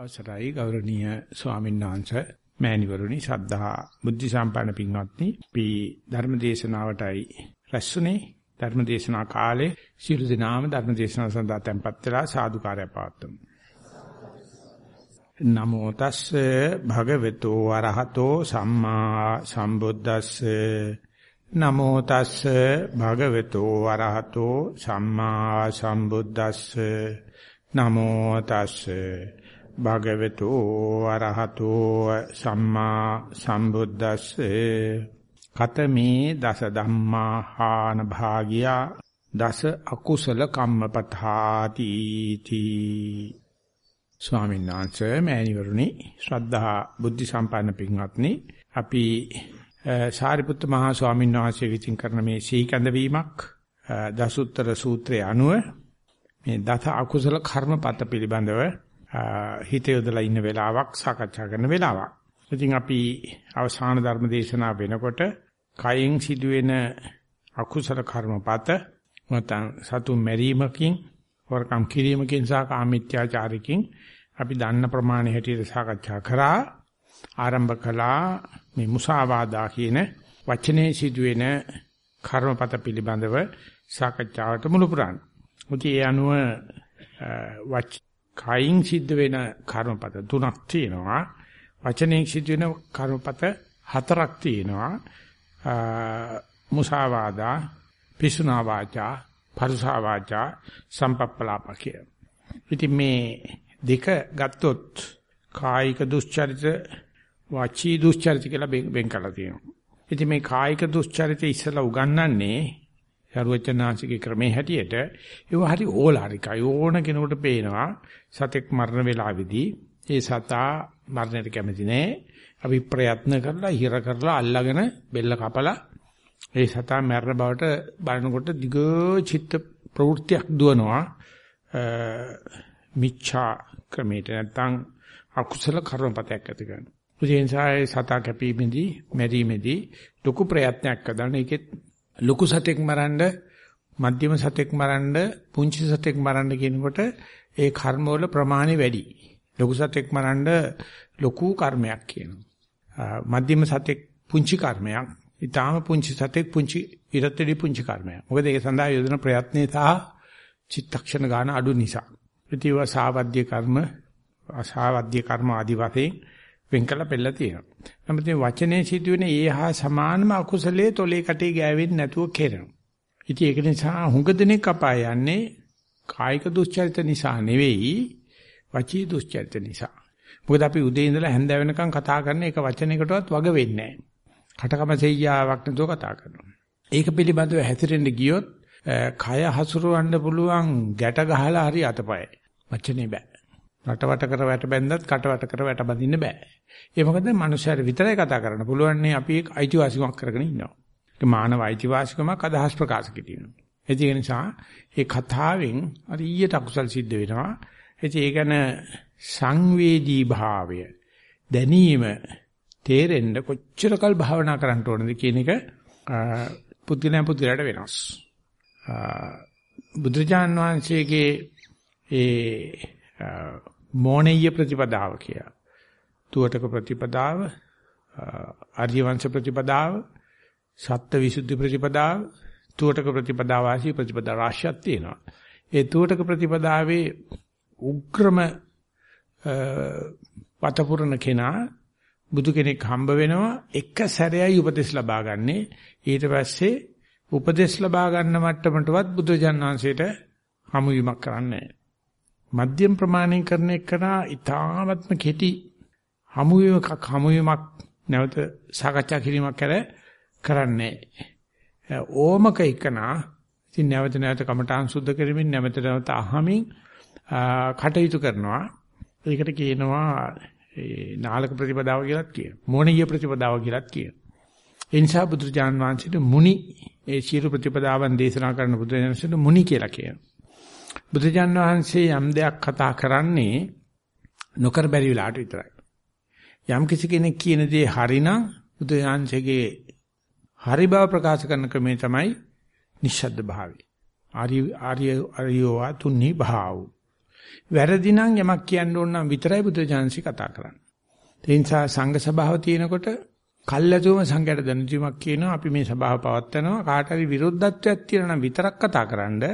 අවසරයි ගෞරවනීය ස්වාමීන් වහන්සේ මෑණිවරුනි ශ්‍රද්ධා බුද්ධ සම්පන්න පින්වත්නි. අපි ධර්ම දේශනාවටයි රැස්ුනේ ධර්ම දේශනා කාලේ සියලු දෙනාම ධර්ම දේශනාව සඳහා tempත් වෙලා සාදුකාරය පවත්වමු. නමෝ තස්සේ භගවතු වරහතෝ සම්මා සම්බුද්දස්සේ. නමෝ තස්සේ භගවතු වරහතෝ සම්මා සම්බුද්දස්සේ. නමෝ තස්සේ භගවතු අරහතෝ සම්මා සම්බුද්දස්සේ කතමේ දස ධම්මා හාන භාගියා දස අකුසල කම්මපතාති තී. ස්වාමීන් වහන්සේ මෑණිවරුනි ශ්‍රද්ධා බුද්ධ සම්පන්න පින්වත්නි අපි සාරිපුත්ත මහා ස්වාමීන් වහන්සේ විසින් කරන මේ සීකඳ වීමක් දසුත්තර සූත්‍රයේ අනුව මේ දස අකුසල කර්මපත පිළිබඳව හිත යොදලා ඉන්න වෙලාවක් සාකච්ඡා කරන වෙලාවක්. ඉතින් අපි අවසාන ධර්ම දේශනාව වෙනකොට කයෙන් සිදුවෙන අකුසල කර්මපත නැත්නම් සතු මෙරීමකින් වරකම් කිරීමකින් සහ කාමීත්‍යාචාරකින් අපි දන්න ප්‍රමාණය හැටියට සාකච්ඡා කරා ආරම්භ කළා මේ මුසාවාදා කියන වචනේ සිදුවෙන කර්මපත පිළිබඳව සාකච්ඡාවට මුළු පුරාණ. මුති ඒ අනුව වච කයින් සිද්ධ වෙන කර්මපත තුනක් තියෙනවා. වචනෙන් සිද්ධ වෙන කර්මපත හතරක් තියෙනවා. මුසාවාදා, පිසුනා වාචා, පරුසා වාචා, සම්පප්පලාපකිය. ඉතින් මේ දෙක ගත්තොත් කායික දුස්චරිත, වාචී දුස්චරිත කියලා වෙන් කරලා තියෙනවා. ඉතින් මේ කායික දුස්චරිත ඉස්සලා උගන්වන්නේ සරුවචනාංශිකේ ක්‍රමේ හැටියට ඒව හරි ඕලාරිකයි. ඕන කෙනෙකුට පේනවා සතෙක් මරණ වෙලාවේදී ඒ සතා මරණයට කැමති නෑ. අපි ප්‍රයත්න කරලා හිර කරලා අල්ලගෙන බෙල්ල කපලා ඒ සතා මරණ බවට බලනකොට දිග චිත්ත ප්‍රවෘත්තියක් දුවනවා. මිච්ඡා ක්‍රමයට නැත්නම් අකුසල කර්මපතයක් ඇති කරනවා. ඒ නිසා සතා කැපීමේදී මැරීමේදී ලොකු ප්‍රයත්නයක් කරන එකෙත් ලොකු සතෙක් මරන්න මධ්‍යම සතෙක් මරන්න පුංචි සතෙක් මරන්න කියනකොට ඒ කර්ම වල ප්‍රමාණය වැඩි. ලොකු සතෙක් මරන්න ලොකු කර්මයක් කියනවා. මධ්‍යම සතෙක් පුංචි කර්මයක්. ඊටාම පුංචි සතෙක් පුංචි ඉරතෙදි පුංචි කර්මයක්. මොකද ඒක සඳහා යොදන ප්‍රයත්නේ සහ චිත්තක්ෂණ ගන්න අඩු නිසා. ප්‍රතිව සාවද්‍ය කර්ම අසාවද්‍ය කර්ම ආදි වශයෙන් වෙන් කළ පෙළලා තියෙනවා. නමුත් මේ වචනේ සිදුවෙන ඒ හා සමානම අකුසලයේ තොලේ කටේ ගෑවෙන්නේ නැතුව කෙරෙනවා. ඉතින් ඒක නිසා හුඟ දෙනෙක් අපාය යන්නේ කායික දුස්චරිත නිසා නෙවෙයි වචී දුස්චරිත නිසා. මොකද අපි උදේ ඉඳලා හැන්ද වෙනකන් කතා කරන එක වචනයකටවත් වග වෙන්නේ නැහැ. කටකම සෙයියාවක් නැතුව කතා කරනවා. ඒක පිළිබඳව හැසිරෙන්න ගියොත් කය හසුරවන්න පුළුවන් ගැට ගහලා හරි අතපය. වචනේ බෑ. රටවට කර වැට බැන්දත් කටවට කර වැට බඳින්න බෑ. ඒ මොකද මනුස්සයර විතරයි කතා කරන්න පුළුවන් නේ අපි අයිතිවාසිකමක් කරගෙන ඉන්නවා. ඒ මානව අයිතිවාසිකමක් අදහස් ප්‍රකාශ කිරීම. ඒ නිසා ඒ කතාවෙන් අර ඊයට අකුසල් සිද්ධ වෙනවා. ඒ ගැන සංවේදී භාවය දැනීම තේරෙන්න කොච්චරකල් භාවනා කරන්න ඕනද කියන එක පුදුලයන් පුදුලට වෙනස්. බුදුජාන් වහන්සේගේ ඒ මෝණීය ප්‍රතිපදාව කියලා. තුවටක ප්‍රතිපදාව, ආර්ය වංශ ප්‍රතිපදාව, සත්ත්ව විසුද්ධි ප්‍රතිපදාව, තුවටක ප්‍රතිපදාව ආශී ප්‍රතිපදා රාශියක් තියෙනවා. ඒ තුවටක ප්‍රතිපදාවේ උග්‍රම පතපුරණ කෙනා බුදු කෙනෙක් හම්බ වෙනවා එක සැරේයි උපදෙස් ලබා ගන්නෙ ඊට පස්සේ උපදෙස් ලබා ගන්න මට්ටමටවත් බුදුජානනාංශයට හමු වීමක් කරන්නේ මධ්‍යම ප්‍රමාණයෙන් කරන එකනා ඊ타ත්ම කෙටි හමු වීමක් හමු වීමක් නැවත සාකච්ඡා කිරීමක් කර කරන්නේ. ඕමක එකනා ඉතින් නැවත නැවත කමඨාන් සුද්ධ කරමින් නැවත නැවත අහමින් කටයුතු කරනවා. ඒකට කියනවා ඒ නාලක ප්‍රතිපදාව කියලාත් කියනවා. මොණීය ප්‍රතිපදාව කියලාත් කියනවා. ඒ නිසා බුදුරජාන් වහන්සේට මුනි ඒ සියලු ප්‍රතිපදාවන් දේශනා කරන බුදුරජාණන්සේට මුනි කියලා කියනවා. බුදුරජාන් වහන්සේ යම් දෙයක් කතා කරන්නේ නොකර බැරි වෙලාවට විතරයි යම් කිසි කෙනෙක් කියන දේ හරිනම් බුදුරජාන්සේගේ හරි බව ප්‍රකාශ කරන ක්‍රමේ තමයි නිශ්ශබ්ද භාවය. ආර්ය ආර්ය ආර්යවා තුනි භාව. වැරදි නම් යමක් කියන්න ඕන නම් විතරයි බුදුජානසී කතා කරන්නේ. ඒ නිසා සංඝ සභාව තියෙනකොට කල්ැතුම සංඝයට දැනුමක් කියනවා අපි මේ සභාව පවත්වනවා කාට හරි විරුද්ධත්වයක් තියෙනවා නම් විතරක් කතා කරන්න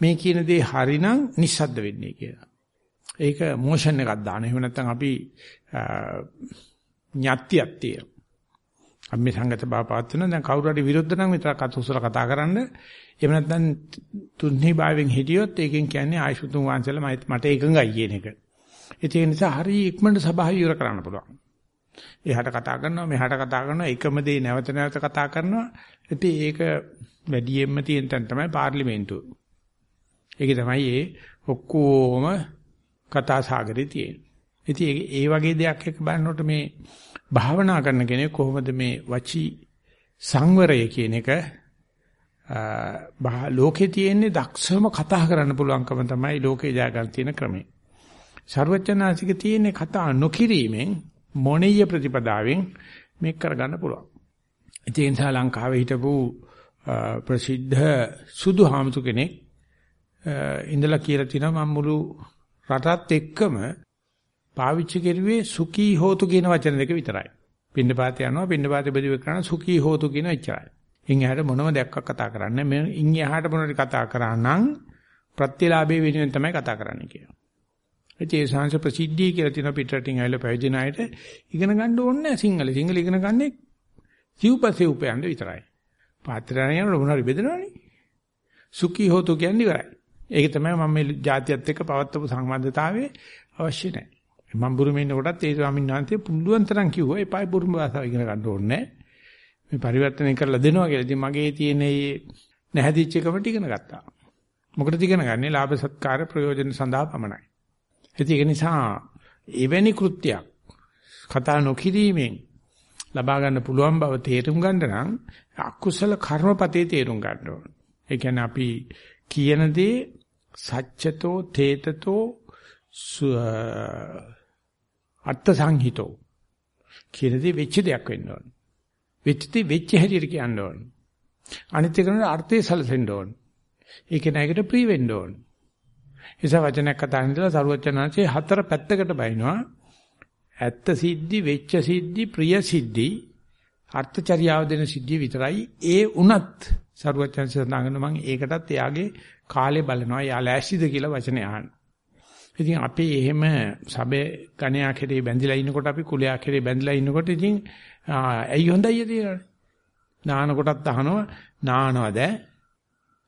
මේ කියන දේ හරිනම් නිස්සද්ද වෙන්නේ කියලා. ඒක මොෂන් එකක් දාන. එහෙම නැත්නම් අපි ඥාත්‍යයක් තියෙනවා. අපි මේ සංගත බව පවත්වන දැන් කවුරු හරි විරුද්ධ නම් විතරක් අතුසල කතා කරන්න. එහෙම නැත්නම් තුන්හි භාවයෙන් හිටියොත් ඒකෙන් කියන්නේ ආයසුතුන් වංශල මට එකඟයි කියන එක. ඒ නිසා හරි ඉක්මනට සභාව ඉවර කරන්න පුළුවන්. එහාට කතා කරනවා මෙහාට කතා කරනවා එකම දේ නැවත නැවත කතා කරනවා. ඉතින් ඒක වැඩියෙන්ම තියෙන තැන තමයි පාර්ලිමේන්තුව. ඒක තමයි ඒ ඔක්කොම කතා සාගරේ තියෙන්නේ. ඉතින් ඒ වගේ දෙයක් එක්ක බලනකොට මේ භාවනා කරන කෙනෙක් කොහොමද මේ වචී සංවරය කියන එක ලෝකේ තියෙන්නේ දක්ෂම කතා කරන්න පුළුවන්කම තමයි ලෝකේ ජය ගන්න තියෙන ක්‍රමය. ਸਰවඥාසික තියෙන්නේ කතා නොකිරීමෙන් මොණීය ප්‍රතිපදාවෙන් මේක කරගන්න පුළුවන්. ඒ නිසා ලංකාවේ හිටපු ප්‍රසිද්ධ සුදු හාමුදුර කෙනෙක් ඉඳලා කියලා තිනවා මම මුළු රටත් එක්කම පාවිච්චි කරුවේ සුඛී හෝතු කියන වචන දෙක විතරයි. පින්නපාත යනවා පින්නපාත බෙදුව කරන සුඛී හෝතු කියන එච්චරයි. ඉන් එහාට මොනම දෙයක් කතා කරන්නේ මම ඉන් එහාට මොනවද කතා කරා නම් ප්‍රතිලාභයේ වෙනුවෙන් තමයි කතා කරන්නේ කියලා. ඒ සංස ප්‍රසිද්ධිය කියලා තියෙන පිටරටින් ඇවිල්ලා පැවිදින අයට ඉගෙන ගන්න ඕනේ නැහැ සිංහල. සිංහල ඉගෙන ගන්නේ සිව්පස්සේ උපයන්න විතරයි. පාත්‍රයන් යනකොට මොනවාරි බෙදනවනේ. සුඛී හෝතු කියන්නේ ඉවරයි. ඒක තමයි මම මේ જાතියත් එක්ක පවත්වපු සම්බන්ධතාවයේ අවශ්‍ය නැහැ. මම බුරුමේ ඉන්න කොටත් ඒ ස්වාමීන් වහන්සේ පුළුවන් තරම් කිව්වා එපායි බුරුම භාෂාව ඉගෙන ගන්න ඕනේ මේ පරිවර්තනය කරලා දෙනවා කියලා. ඉතින් මගේ තියෙන මේ නැහැදිච්ච එකම ටිකන ගත්තා. මොකටද ඉගෙන ගන්නේ? ලාභ සත්කාර ප්‍රයෝජන සඳහා පමණයි. ඒක නිසා එවැනි කෘත්‍යයක් කතා නොකිරීමෙන් ලබා ගන්න පුළුවන් බව තේරුම් ගන්න නම් අකුසල කර්මපතේ තේරුම් ගන්න ඕන. ඒ කියන්නේ අපි කියන දේ සත්‍යතෝ තේතතෝ අර්ථ සංහිතෝ කියන දේ වෙච්ච දෙයක් වෙන්න ඕන. වෙච්ච දේ වෙච්ච හැටියට කියන්න ඕන. අනිත් එකන අර්ථය සැලසෙන්න ඕන. ඒක නෑකට ප්‍රී වෙන්න ඕන. නිසා වචනයක් කතා කරනදලා සරුවචනාංශයේ හතර පැත්තකට බයිනවා. ඇත්ත සිද්ධි, වෙච්ච සිද්ධි, ප්‍රිය සිද්ධි, අර්ථචර්යාව දෙන සිද්ධිය විතරයි. ඒ උනත් සරුවචනාංශය සඳහන් මම ඒකටත් එයාගේ කාලේ බලනවා. එයා ලෑස්තිද කියලා වචනේ අහන්න. ඉතින් අපි එහෙම සබේ ගණයා කෙරේ බැඳිලා ඉන්නකොට අපි කුලයා කෙරේ බැඳිලා ඉන්නකොට ඉතින් ඇයි හොඳයි තියෙනවනේ. නාන කොටත් අහනවා නානවද?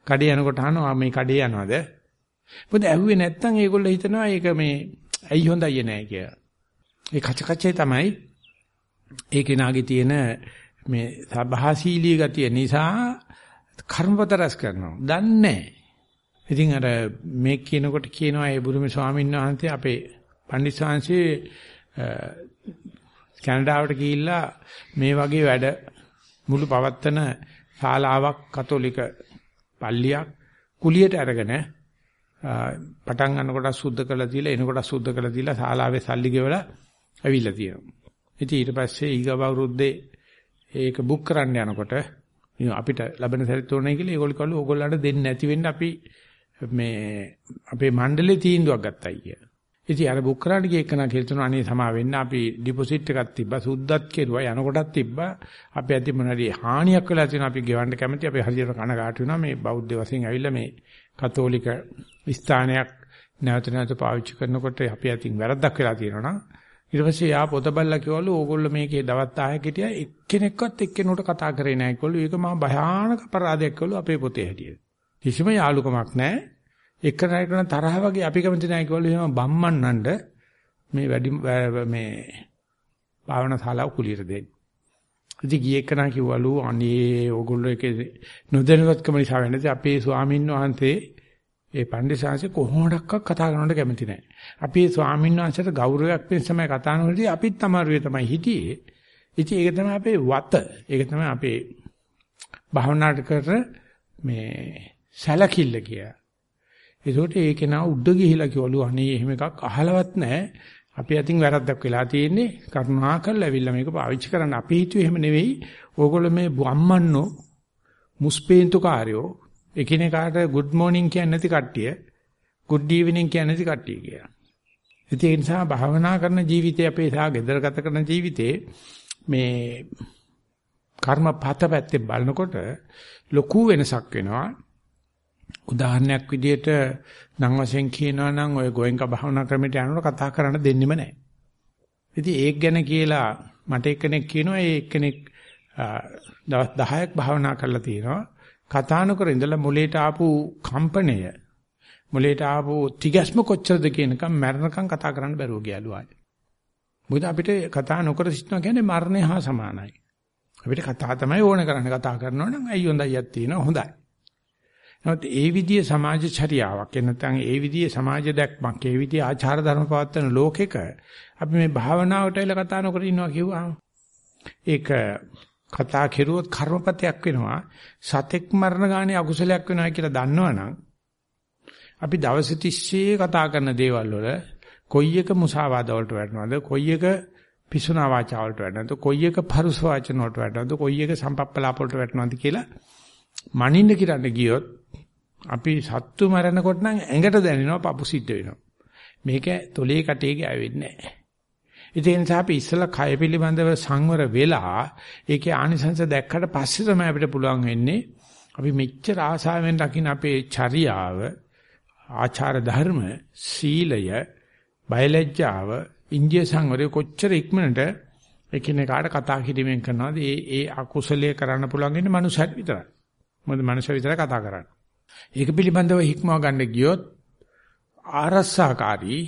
කඩේ යනකොට අහනවා මේ කඩේ යනවද? මොකද ඇහුවේ නැත්තම් ඒගොල්ලෝ හිතනවා ඒක මේ ඇයි හොඳයි නෑ කියලා. ඒ කච කචේ තමයි ඒ කෙනාගේ තියෙන මේ සබහාශීලී ගතිය නිසා කර්මපත රැස් කරනවා. දන්නේ ඉතින් අර මේ කියනකොට කියනවා ඒ බුදුමේ ස්වාමීන් වහන්සේ අපේ පණ්ඩිත ශාන්සේ කැනඩාවට ගිහිල්ලා මේ වගේ වැඩ මුළු පවත්තන ශාලාවක් කතෝලික පල්ලියක් කුලියට අරගෙන පටන් ගන්නකොට සුද්ධ කරලා දීලා එනකොට සුද්ධ කරලා දීලා ශාලාවේ සල්ලි ගෙවලා ඇවිල්ලා තියෙනවා. ඉතින් ඊට පස්සේ ඊගව අවුරුද්දේ ඒක බුක් කරන්න යනකොට අපිට ලැබෙන සැරිත් ඕනේ කියලා ඒගොල්ලෝ කළු ඕගොල්ලන්ට දෙන්නේ නැති වෙන්න අපි මේ අපේ මණ්ඩලේ තීන්දුවක් ගත්තයි කිය. ඉතින් අර බුක් කරාට ගිය එකනා කියලා තුන අනේ සමා වෙන්න අපි ඩිපොසිට් එකක් තිබ්බා සුද්දත් කෙරුවා යනකොටත් තිබ්බා අපි ඇති මොනවාරි හානියක් වෙලා තියෙනවා අපි ගෙවන්න කැමති අපි හරියට කනගාටු වෙනවා මේ බෞද්ධ වශයෙන් ඇවිල්ලා මේ කතෝලික ස්ථානයක් නැවත නැවත පාවිච්චි කරනකොට අපි අතින් වැරද්දක් වෙලා තියෙනවා නම් ඊට පස්සේ යා පොත බල්ලා කිව්වලු ඕගොල්ලෝ මේකේ දවස් 10ක් හිටියා එක්කෙනෙක්වත් එක්කෙනෙකුට කතා කරේ නැහැ කිව්වලු ඒක මහා භයානක අපරාධයක් කිව්වලු අපේ පොතේ හැටියට කිසිම යාලුකමක් නැහැ. එක්කනයි කරන තරහ වගේ අපි කැමති නැහැ කිව්වලු එහෙම බම්මන්නඬ මේ වැඩි මේ භාවනා ශාලාව කුලියට දෙන්න. ඉතින් ගියේ එක්කනා කිව්වලු අනේ ඕගොල්ලෝ එකේ නොදැනුවත්කම නිසා වෙන්නේ අපේ ස්වාමීන් වහන්සේ ඒ පණ්ඩිතාංශේ කොහොමඩක්වත් කතා කරනවට කැමති නැහැ. අපි ඒ ස්වාමීන් වහන්සේට ගෞරවයක් වෙන සමය කතා කරනකොට අපිත් අමාරුවේ තමයි හිටියේ. ඉතින් ඒක තමයි අපේ වත. ඒක තමයි අපේ භාවනාට කර මේ සැලකිල්ල කියලා. ඒකට ඒ කෙනා උඩ ගිහිලා කිව්වලු අනේ එහෙම එකක් අහලවත් නැහැ. අපි අතින් වැරද්දක් වෙලා තියෙන්නේ. කරුණාකරලා ඇවිල්ලා මේක පාවිච්චි කරන්න. අපි හිතුවේ එහෙම නෙවෙයි. ඕගොල්ලෝ මේ බම්මන්නෝ මුස්පේන්තු කාර්යෝ එකිනෙකාට good morning කියන්නේ නැති කට්ටිය good evening කියන්නේ කට්ටිය කියලා. ඒ නිසා භාවනා කරන ජීවිතේ අපේ සා gedara ගත කරන ජීවිතේ මේ කර්මපත පැත්තෙන් බලනකොට ලොකු වෙනසක් වෙනවා. උදාහරණයක් විදිහට නම් වශයෙන් කියනවා නම් ඔය ගෝයන්ක භාවනා ක්‍රමයට යනකොට කතා කරන්න දෙන්නෙම නැහැ. ඉතින් ඒක ගැන කියලා මට එක්කෙනෙක් කියනවා ඒ එක්කෙනෙක් දවස් 10ක් භාවනා කරලා තියෙනවා. කතා නොකර ඉඳලා මොලේට ආපු කම්පණය මොලේට ආපු තිගැස්ම කොච්චරද කියනකම් මරණකම් කතා කරන්න බැරුව ගියලු ආයි. මොකද අපිට කතා නොකර සිටනවා කියන්නේ මරණය හා සමානයි. අපිට කතා තමයි ඕන කරන්නේ කතා කරනවා නම් අයි හොඳයියක් තියෙනවා හොඳයි. නමුත් ඒ විදිහේ සමාජ චර්යාවක්. එනතන් ඒ විදිහේ සමාජ දැක්මක්. ඒ විදිහේ ආචාර ධර්ම පවත්වන ලෝකෙක අපි මේ භාවනාවට එල කතා නොකර ඉන්නවා කිව්වහම ඒක කතා කෙරුවොත් කර්මපතයක් වෙනවා. සතෙක් මරණ ගානේ අකුසලයක් වෙනවා කියලා දන්නවනම් අපි දවස් 30 කතා කරන දේවල් වල කොයි එක මුසාවාද වලට වැටෙනවද? කොයි එක පිසුනා වාචා වලට වැටෙනවද? කොයි එක පරුස වචන වලට වැටෙනවද? කොයි එක සම්පප්පලාප වලට වැටෙනවද කියලා මනින්න කිරන්න ගියොත් අපි සත්තු මරනකොට නම් ඇඟට දැනෙනවා පපු සිද්ධ වෙනවා. මේක තොලේ කටේ ගෑවෙන්නේ නැහැ. ඒ නිසා අපි ඉස්සලා කය පිළිබඳව සංවර වෙලා ඒකේ ආනිසංස දැක්කට පස්සේ තමයි අපිට පුළුවන් වෙන්නේ අපි මෙච්චර ආසාවෙන් රකින්න අපේ චර්යාව ආචාර ධර්ම සීලය බයලජ්ජාව ඉන්දිය සංවරය කොච්චර ඉක්මනට එකිනෙකාට කතා කිරීමෙන් කරනවාද? ඒ ඒ අකුසලයේ කරන්න පුළුවන් ඉන්නේ මනුස්සයෙක් විතරයි. මොකද මනුස්සය විතරයි කතා කරන්නේ ඒක පිළිබඳව හික්මව ගන්න ගියොත් ආරස්සාකාරී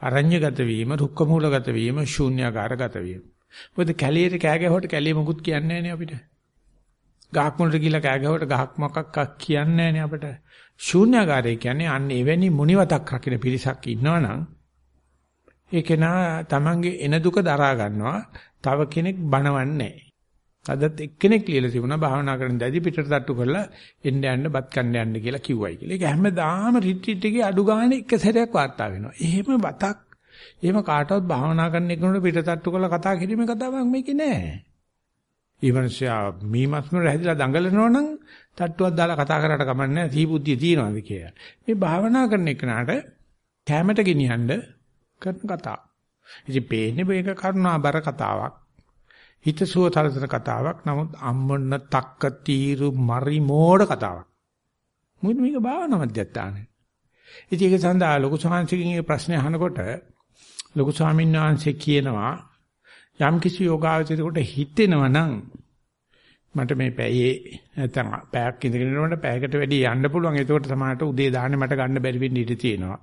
අරඤ්‍යගත වීම, රුක්ක මූලගත වීම, ශූන්‍යාකාරගත වීම. මොකද කැලියට කෑ ගැහුවට කැලිය මොකුත් කියන්නේ නැහැ අපිට. ගහක් මුලට ගිහලා කෑ ගැහුවට ගහක් මොකක් කියන්නේ නැහැ අපිට. ශූන්‍යාකාරය කියන්නේ අන්න එවැනි මුනිවතක් රකින්න පිරිසක් ඉන්නවනම් ඒක නා තමන්ගේ එන දුක දරා ගන්නවා. තව කෙනෙක් බනවන්නේ නැහැ. අදත් එක්කෙනෙක් ලියලා තිබුණා භාවනා කරන දැදි පිටට තට්ටු කරලා එන්න යන්න බත් කන්න යන්න කියලා කිව්වයි කියලා. ඒක හැමදාම රිට්‍රීට් එකේ අඩු ගානේ එක සැරයක් වාර්තා වෙනවා. එහෙම බතක් එහෙම කාටවත් භාවනා කරන එකනොට පිට තට්ටු කරලා කතා කිරීමේ කතාවක් මේකේ නෑ. ඊමණ්‍යා මීමස්මර හැදිලා දඟලනවා නම් තට්ටුවක් දාලා කතා කරාට කමන්නේ නැහැ. සීබුද්ධිය තියනවාද කියලා. මේ භාවනා කරන එකනට කැමැට ගෙනියන්න කරන කතාව. ඉතින් පේන්නේ මේක කරුණාබර කතාවක්. හිතසුව තලතර කතාවක්. නමුත් අම්මන්න තක්ක තීරු මරි මෝඩ කතාවක්. මොකද මේක භාවනා මධ්‍යස්ථානේ. ඉතින් ඒක සඳහා ලොකු සාංශිකින් මේ ප්‍රශ්නේ අහනකොට ලොකු ස්වාමීන් වහන්සේ කියනවා යම් කිසි යෝගාවචරයකට හිතෙනවා නම් මට මේ පැයේ නැත්නම් පැයක් ඉඳගෙන ඉන්නකොට පැයකට වැඩි යන්න පුළුවන්. ඒකට සමහරට උදේ දාන්නේ මට ගන්න බැරි වෙන්න ඉඩ තියෙනවා.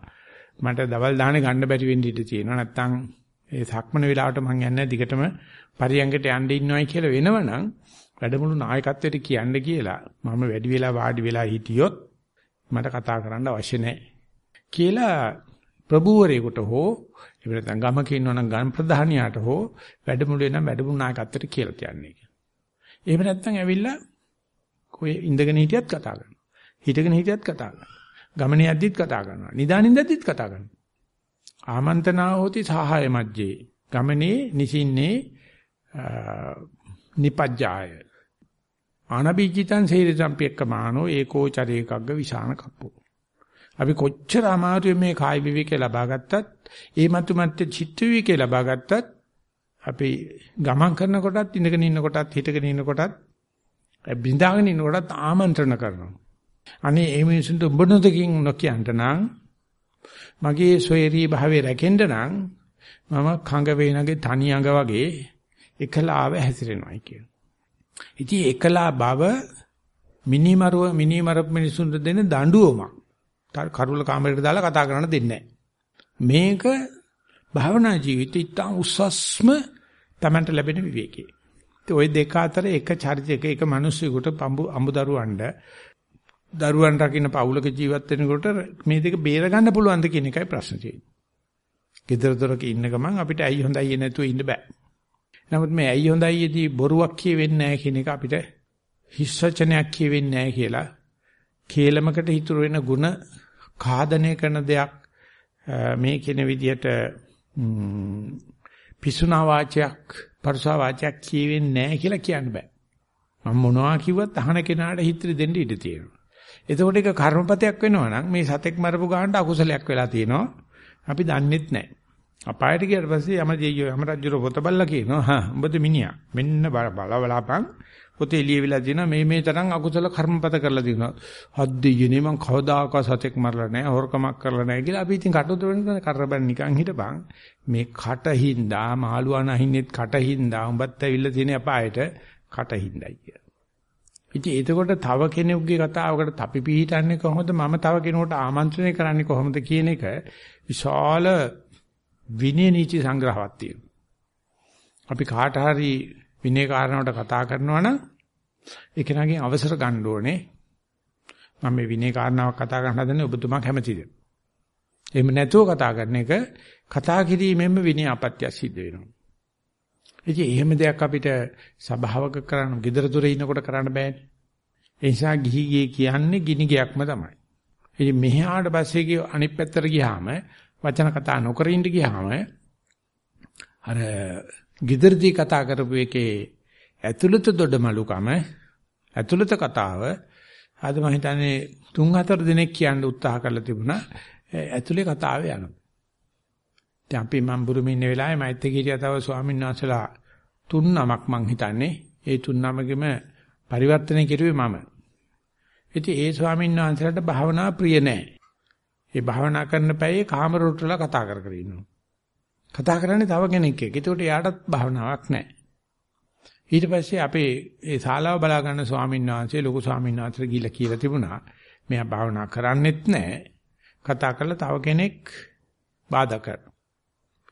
මට දවල් දාන්නේ ගන්න බැරි වෙන්න ඉඩ තියෙනවා. නැත්නම් ඒ සක්මන වෙලාවට මම යන්නේ දිගටම පරියංගට යන්න ඉන්නවයි කියලා වෙනවනම් වැඩමුළු නායකත්වයට කියන්න කියලා මම වැඩි වෙලා වාඩි වෙලා හිටියොත් මට කතා කරන්න අවශ්‍ය නැහැ කියලා ප්‍රභූවරයෙකුට හෝ එහෙම නැත්නම් ගමක ඉන්නවනම් ගම් ප්‍රධානියාට හෝ වැඩමුළුවේ නම් වැඩමුළු නායකත්වයට කියලා කියන්නේ. එහෙම නැත්නම් ඇවිල්ලා කොයි ඉඳගෙන හිටියත් කතා කරනවා. හිටගෙන හිටියත් කතා කරනවා. ගමනේ යද්දිත් කතා කරනවා. නිදානින් දැද්දිත් කතා කරනවා. ආමන්ත්‍රණා හෝති සහාය මැජ්ජේ. ගමනේ නිසින්නේ නිපජ්ජාය. ආනබීජිතං සේරිසම්පියක්කමානෝ ඒකෝ චරේකග්ග විසාන කප්පෝ. අපි කොච්චර අමාරුවෙන් මේ කාය විවේකේ ලබා ගත්තත් ඒ මතු මැත්තේ චිත්ත විවේකේ ලබා ගත්තත් අපි ගමන් කරන කොටත් ඉඳගෙන ඉන්න කොටත් හිටගෙන ඉන්න කොටත් බින්දාගෙන ඉන්න කොටත් ආමන්ත්‍රණ කරනවා. අනේ ඒ මිනිසුන්ට උඹ නොදකින් නොකියන්ට නම් මගේ සොයරී භාවයේ රැකෙන්න නම් මම කඟ වේනගේ තනි අඟ වගේ එකලාව හැසිරෙනවායි කියන. ඉතින් එකලා බව මිනිමරුව මිනිමරුව මිනිසුන්ට දෙන දඬුවමක්. කරුල කාමරේට දාලා කතා කරන්න දෙන්නේ මේක භාවනා ජීවිතය ඉතාම උස්සස්ම Tamanට ලැබෙන විවේකී. ඒ ওই දෙක අතර එක චරිතයක එක මිනිස්සුෙකුට පඹු අඹදරුවන්ට දරුවන් රකින්න පවුලක ජීවත් වෙනකොට මේ දෙක බේර ගන්න පුළුවන්ද කියන එකයි ප්‍රශ්න තියෙන්නේ. ගෙදර දොරක ඉන්න ගමන් අපිට ඇයි හොඳයි නැතුව ඉන්න බෑ. නමුත් මේ ඇයි හොඳයියේදී බොරුවක් කියවෙන්නේ නැහැ කියන එක අපිට හිස් වචනයක් කියවෙන්නේ නැහැ කියලා කේලමකට හිතුරු වෙන ಗುಣ කාදනය කරන දෙයක් මේ කියන විදිහට පිසුනා වාචයක් පරුසා වාචයක් කියවෙන්නේ නැහැ කියලා කියන්න බෑ. මම මොනවා කිව්වත් අහන කෙනාට හිතෙ දෙන්න ඉඩ තියෙනවා. එතකොට ඒක කර්මපතයක් වෙනවා නම් මේ සතෙක් මරපු ගානට අකුසලයක් වෙලා තියෙනවා. අපි දන්නෙත් නැහැ. අපායට ගියට පස්සේ යම දෙයියෝ යම රජුර පොත බල්ලා කියනවා හා උඹද මිනිහා. මෙන්න බලවලාපන් පොතේ එළියවිලා දිනා මේ මේ තරම් අකුසල කර්මපත කරලා දිනවා හත් දෙයියනේ මං කවදාකවත් සතෙක් මරලා නැහැ හොරකමක් කරලා නැහැ කියලා අපි ඉතින් කටුත වෙන කරබන් නිකන් හිටපන්. මේ කටින්දා මාළුවා නැහින්නෙත් කටින්දා උඹත් ඇවිල්ලා තියෙන අපායට කටින්දයි කියලා. ඉතින් එතකොට තව කෙනෙකුගේ කතාවකට අපි පිළිහිටන්නේ කොහොමද මම තව කෙනෙකුට ආමන්ත්‍රණය කරන්නේ කොහොමද කියන එක විශාල විනය නීති සංග්‍රහයක් තියෙනවා. අපි කාට හරි විනය කාරණාවට කතා කරනවා නම් ඒ කෙනාගෙන් අවසර ගන්න ඕනේ. මම මේ විනය කාරණාවක් කතා කරන්න හදන්නේ ඔබතුමා කැමතිද? එහෙම නැතුව කතා කරන එක කතා කිරීමෙන්ම විනය අපත්‍ය සිද්ධ වෙනවා. ඉතින් එහෙම දෙයක් අපිට සබාවක කරන්න, gedara dore ඉනකොට කරන්න බෑනේ. ඒ නිසා ගිහි ගියේ කියන්නේ ගිනි ගයක්ම තමයි. ඉතින් මෙහාට පස්සේ ගිය අනිත් පැත්තට ගියාම වචන කතා නොකර ඉඳ ගියාම අර giderදී කතා කරපු එකේ ඇතුළත දොඩමලුකම ඇතුළත කතාව අද මම හිතන්නේ තුන් හතර දිනක් කියන්න උත්සාහ කරලා තිබුණා ඇතුලේ කතාව යනවා. දැන් අපි මම බුරුමේ ඉන්න වෙලාවේ මෛත්‍රී කීරිය තව ස්වාමීන් වහන්සේලා තුන් නමක් මං හිතන්නේ ඒ තුන් නමගෙම පරිවර්තනය කෙරුවේ මම. ඉතින් ඒ ස්වාමීන් වහන්සේලාට භාවනා ප්‍රිය නෑ. ඒ භාවනා කරන පැයේ කාමරොට්ටලා කතා කර කර ඉන්නවා. කතා කරන්නේ තව කෙනෙක් එක්ක. ඒකට එයාටත් භාවනාවක් නැහැ. ඊට පස්සේ අපේ ඒ ශාලාව බලා ගන්න ස්වාමීන් වහන්සේ ලොකු ස්වාමීන් වහන්සේට ගිහිල්ලා කියලා තිබුණා. මෙයා භාවනා කරන්නෙත් නැහැ. කතා කරලා තව කෙනෙක් බාධා කරනවා.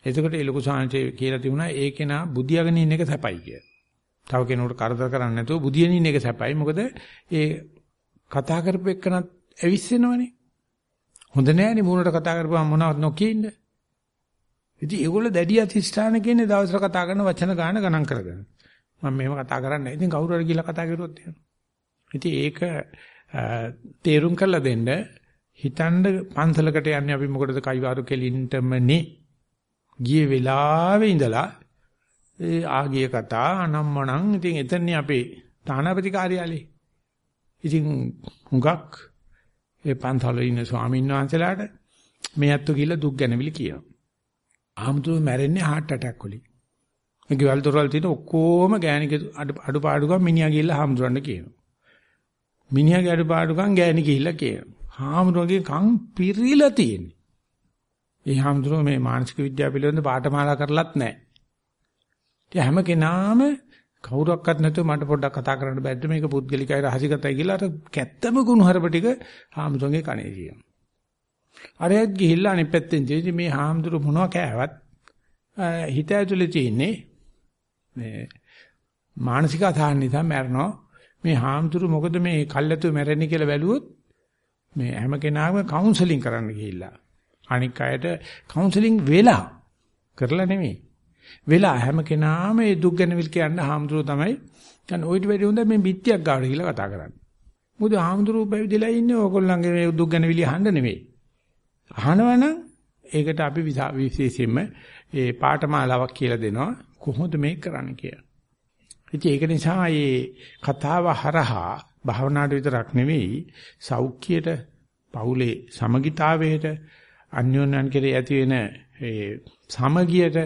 එතකොට ඒ ලොකු ස්වාමීන් කියලා තිබුණා ඒ කෙනා බුදියාගෙන ඉන්න එක සැපයි කියලා. තව කෙනෙකුට කරදර කරන්නේ නැතුව බුදියන ඉන්න එක සැපයි. මොකද ඒ කතා කරපු එක්කනත් ඇවිස්සෙනවනේ. හොඳ නෑනේ මූණට කතා කරපුවම මොනවත් නොකිය ඉන්න. ඉතින් ඒගොල්ලෝ දැඩි අතිස්ථාන කියන්නේ දවසට කතා කරන වචන ගාන ගණන් කරගෙන. මම මෙහෙම කතා කරන්නේ නැහැ. ඉතින් කවුරු හරි කියලා කතා කරුවොත් එහෙම. ඉතින් ඒක තේරුම් කරලා දෙන්න හිතන්න පන්සලකට යන්නේ අපි මොකටද කයිවාරු කෙලින්ටමනේ ගියේ වෙලාවේ ඉඳලා ඒ ආගිය කතා අනම්මනම් ඉතින් එතනනේ අපේ තානාපති කාර්යාලේ. ඉතින් හුඟක් ඒ පන්සලේ ඉන්න ස්වාමීන් වහන්සේලාට මේ අත්තු කියලා දුක් ගැනවිලි කියනවා. ආමුතුම මැරෙන්නේ heart attack වලින්. මේ ගෙවල් දොරවල් තියෙන ඔක්කොම ගෑණික අඩුපාඩුකම් මිනිහා ගිහිල්ලා හාමුදුරන්ට කියනවා. මිනිහාගේ අඩුපාඩුකම් ගෑණි ගිහිල්ලා කියනවා. හාමුදුරගේ කන් පිරිලා තියෙන්නේ. ඒ හාමුදුරුවෝ මේ මානසික විද්‍යාව පිළිබඳ පාඨමාලා කරලත් නැහැ. ඒ හැම කෙනාම කවුරක්වත් නැතුව මට පොඩ්ඩක් කතා කරන්න බැද්ද මේක පුද්ගලිකයි රහසිගතයි කියලා අර කැත්තම ගුණ හරප ටික හාමුදුරන්ගේ කනේ කියනවා. අරයත් ගිහිල්ලා අනිත් පැත්තෙන් ඉඳි මේ හාමුදුරු මොනවා කෑවත් හිත ඇතුලේ තියෙන්නේ මේ මානසික අසහන නිසා මැරෙනවා. මේ හාමුදුරු මොකද මේ කල්ැතු මැරෙන්නේ කියලා බැලුවොත් මේ හැම කෙනාම කවුන්සලින් කරන්න ගිහිල්ලා. අනික් අයට කවුන්සලින් වෙලා කරලා නෙමෙයි. වෙලා හැම කෙනාම මේ දුක් ගැන විල් කියන්න හාමුදුරුවෝ තමයි. දැන් ඔයිට වැඩි හොඳ මේ පිටියක් ගාවට ගිහිල්ලා කතා කරන්නේ. මොකද හාමුදුරුවෝ පැවිදිලා ඉන්නේ ඕගොල්ලන්ගේ මේ දුක් ගැන විලි අහන්න නෙමෙයි. අහනවනම් ඒකට අපි විශේෂයෙන්ම ඒ පාඨමාලාවක් කියලා දෙනවා කොහොමද මේක කරන්න කියලා. ඉතින් ඒක නිසා මේ කතාව හරහා භාවනාවට විතරක් නෙවෙයි සෞඛ්‍යයට, පවුලේ සමගිතාවයට, අන්‍යෝන්‍යයන් කෙරේ ඇති වෙන ඒ සමගියට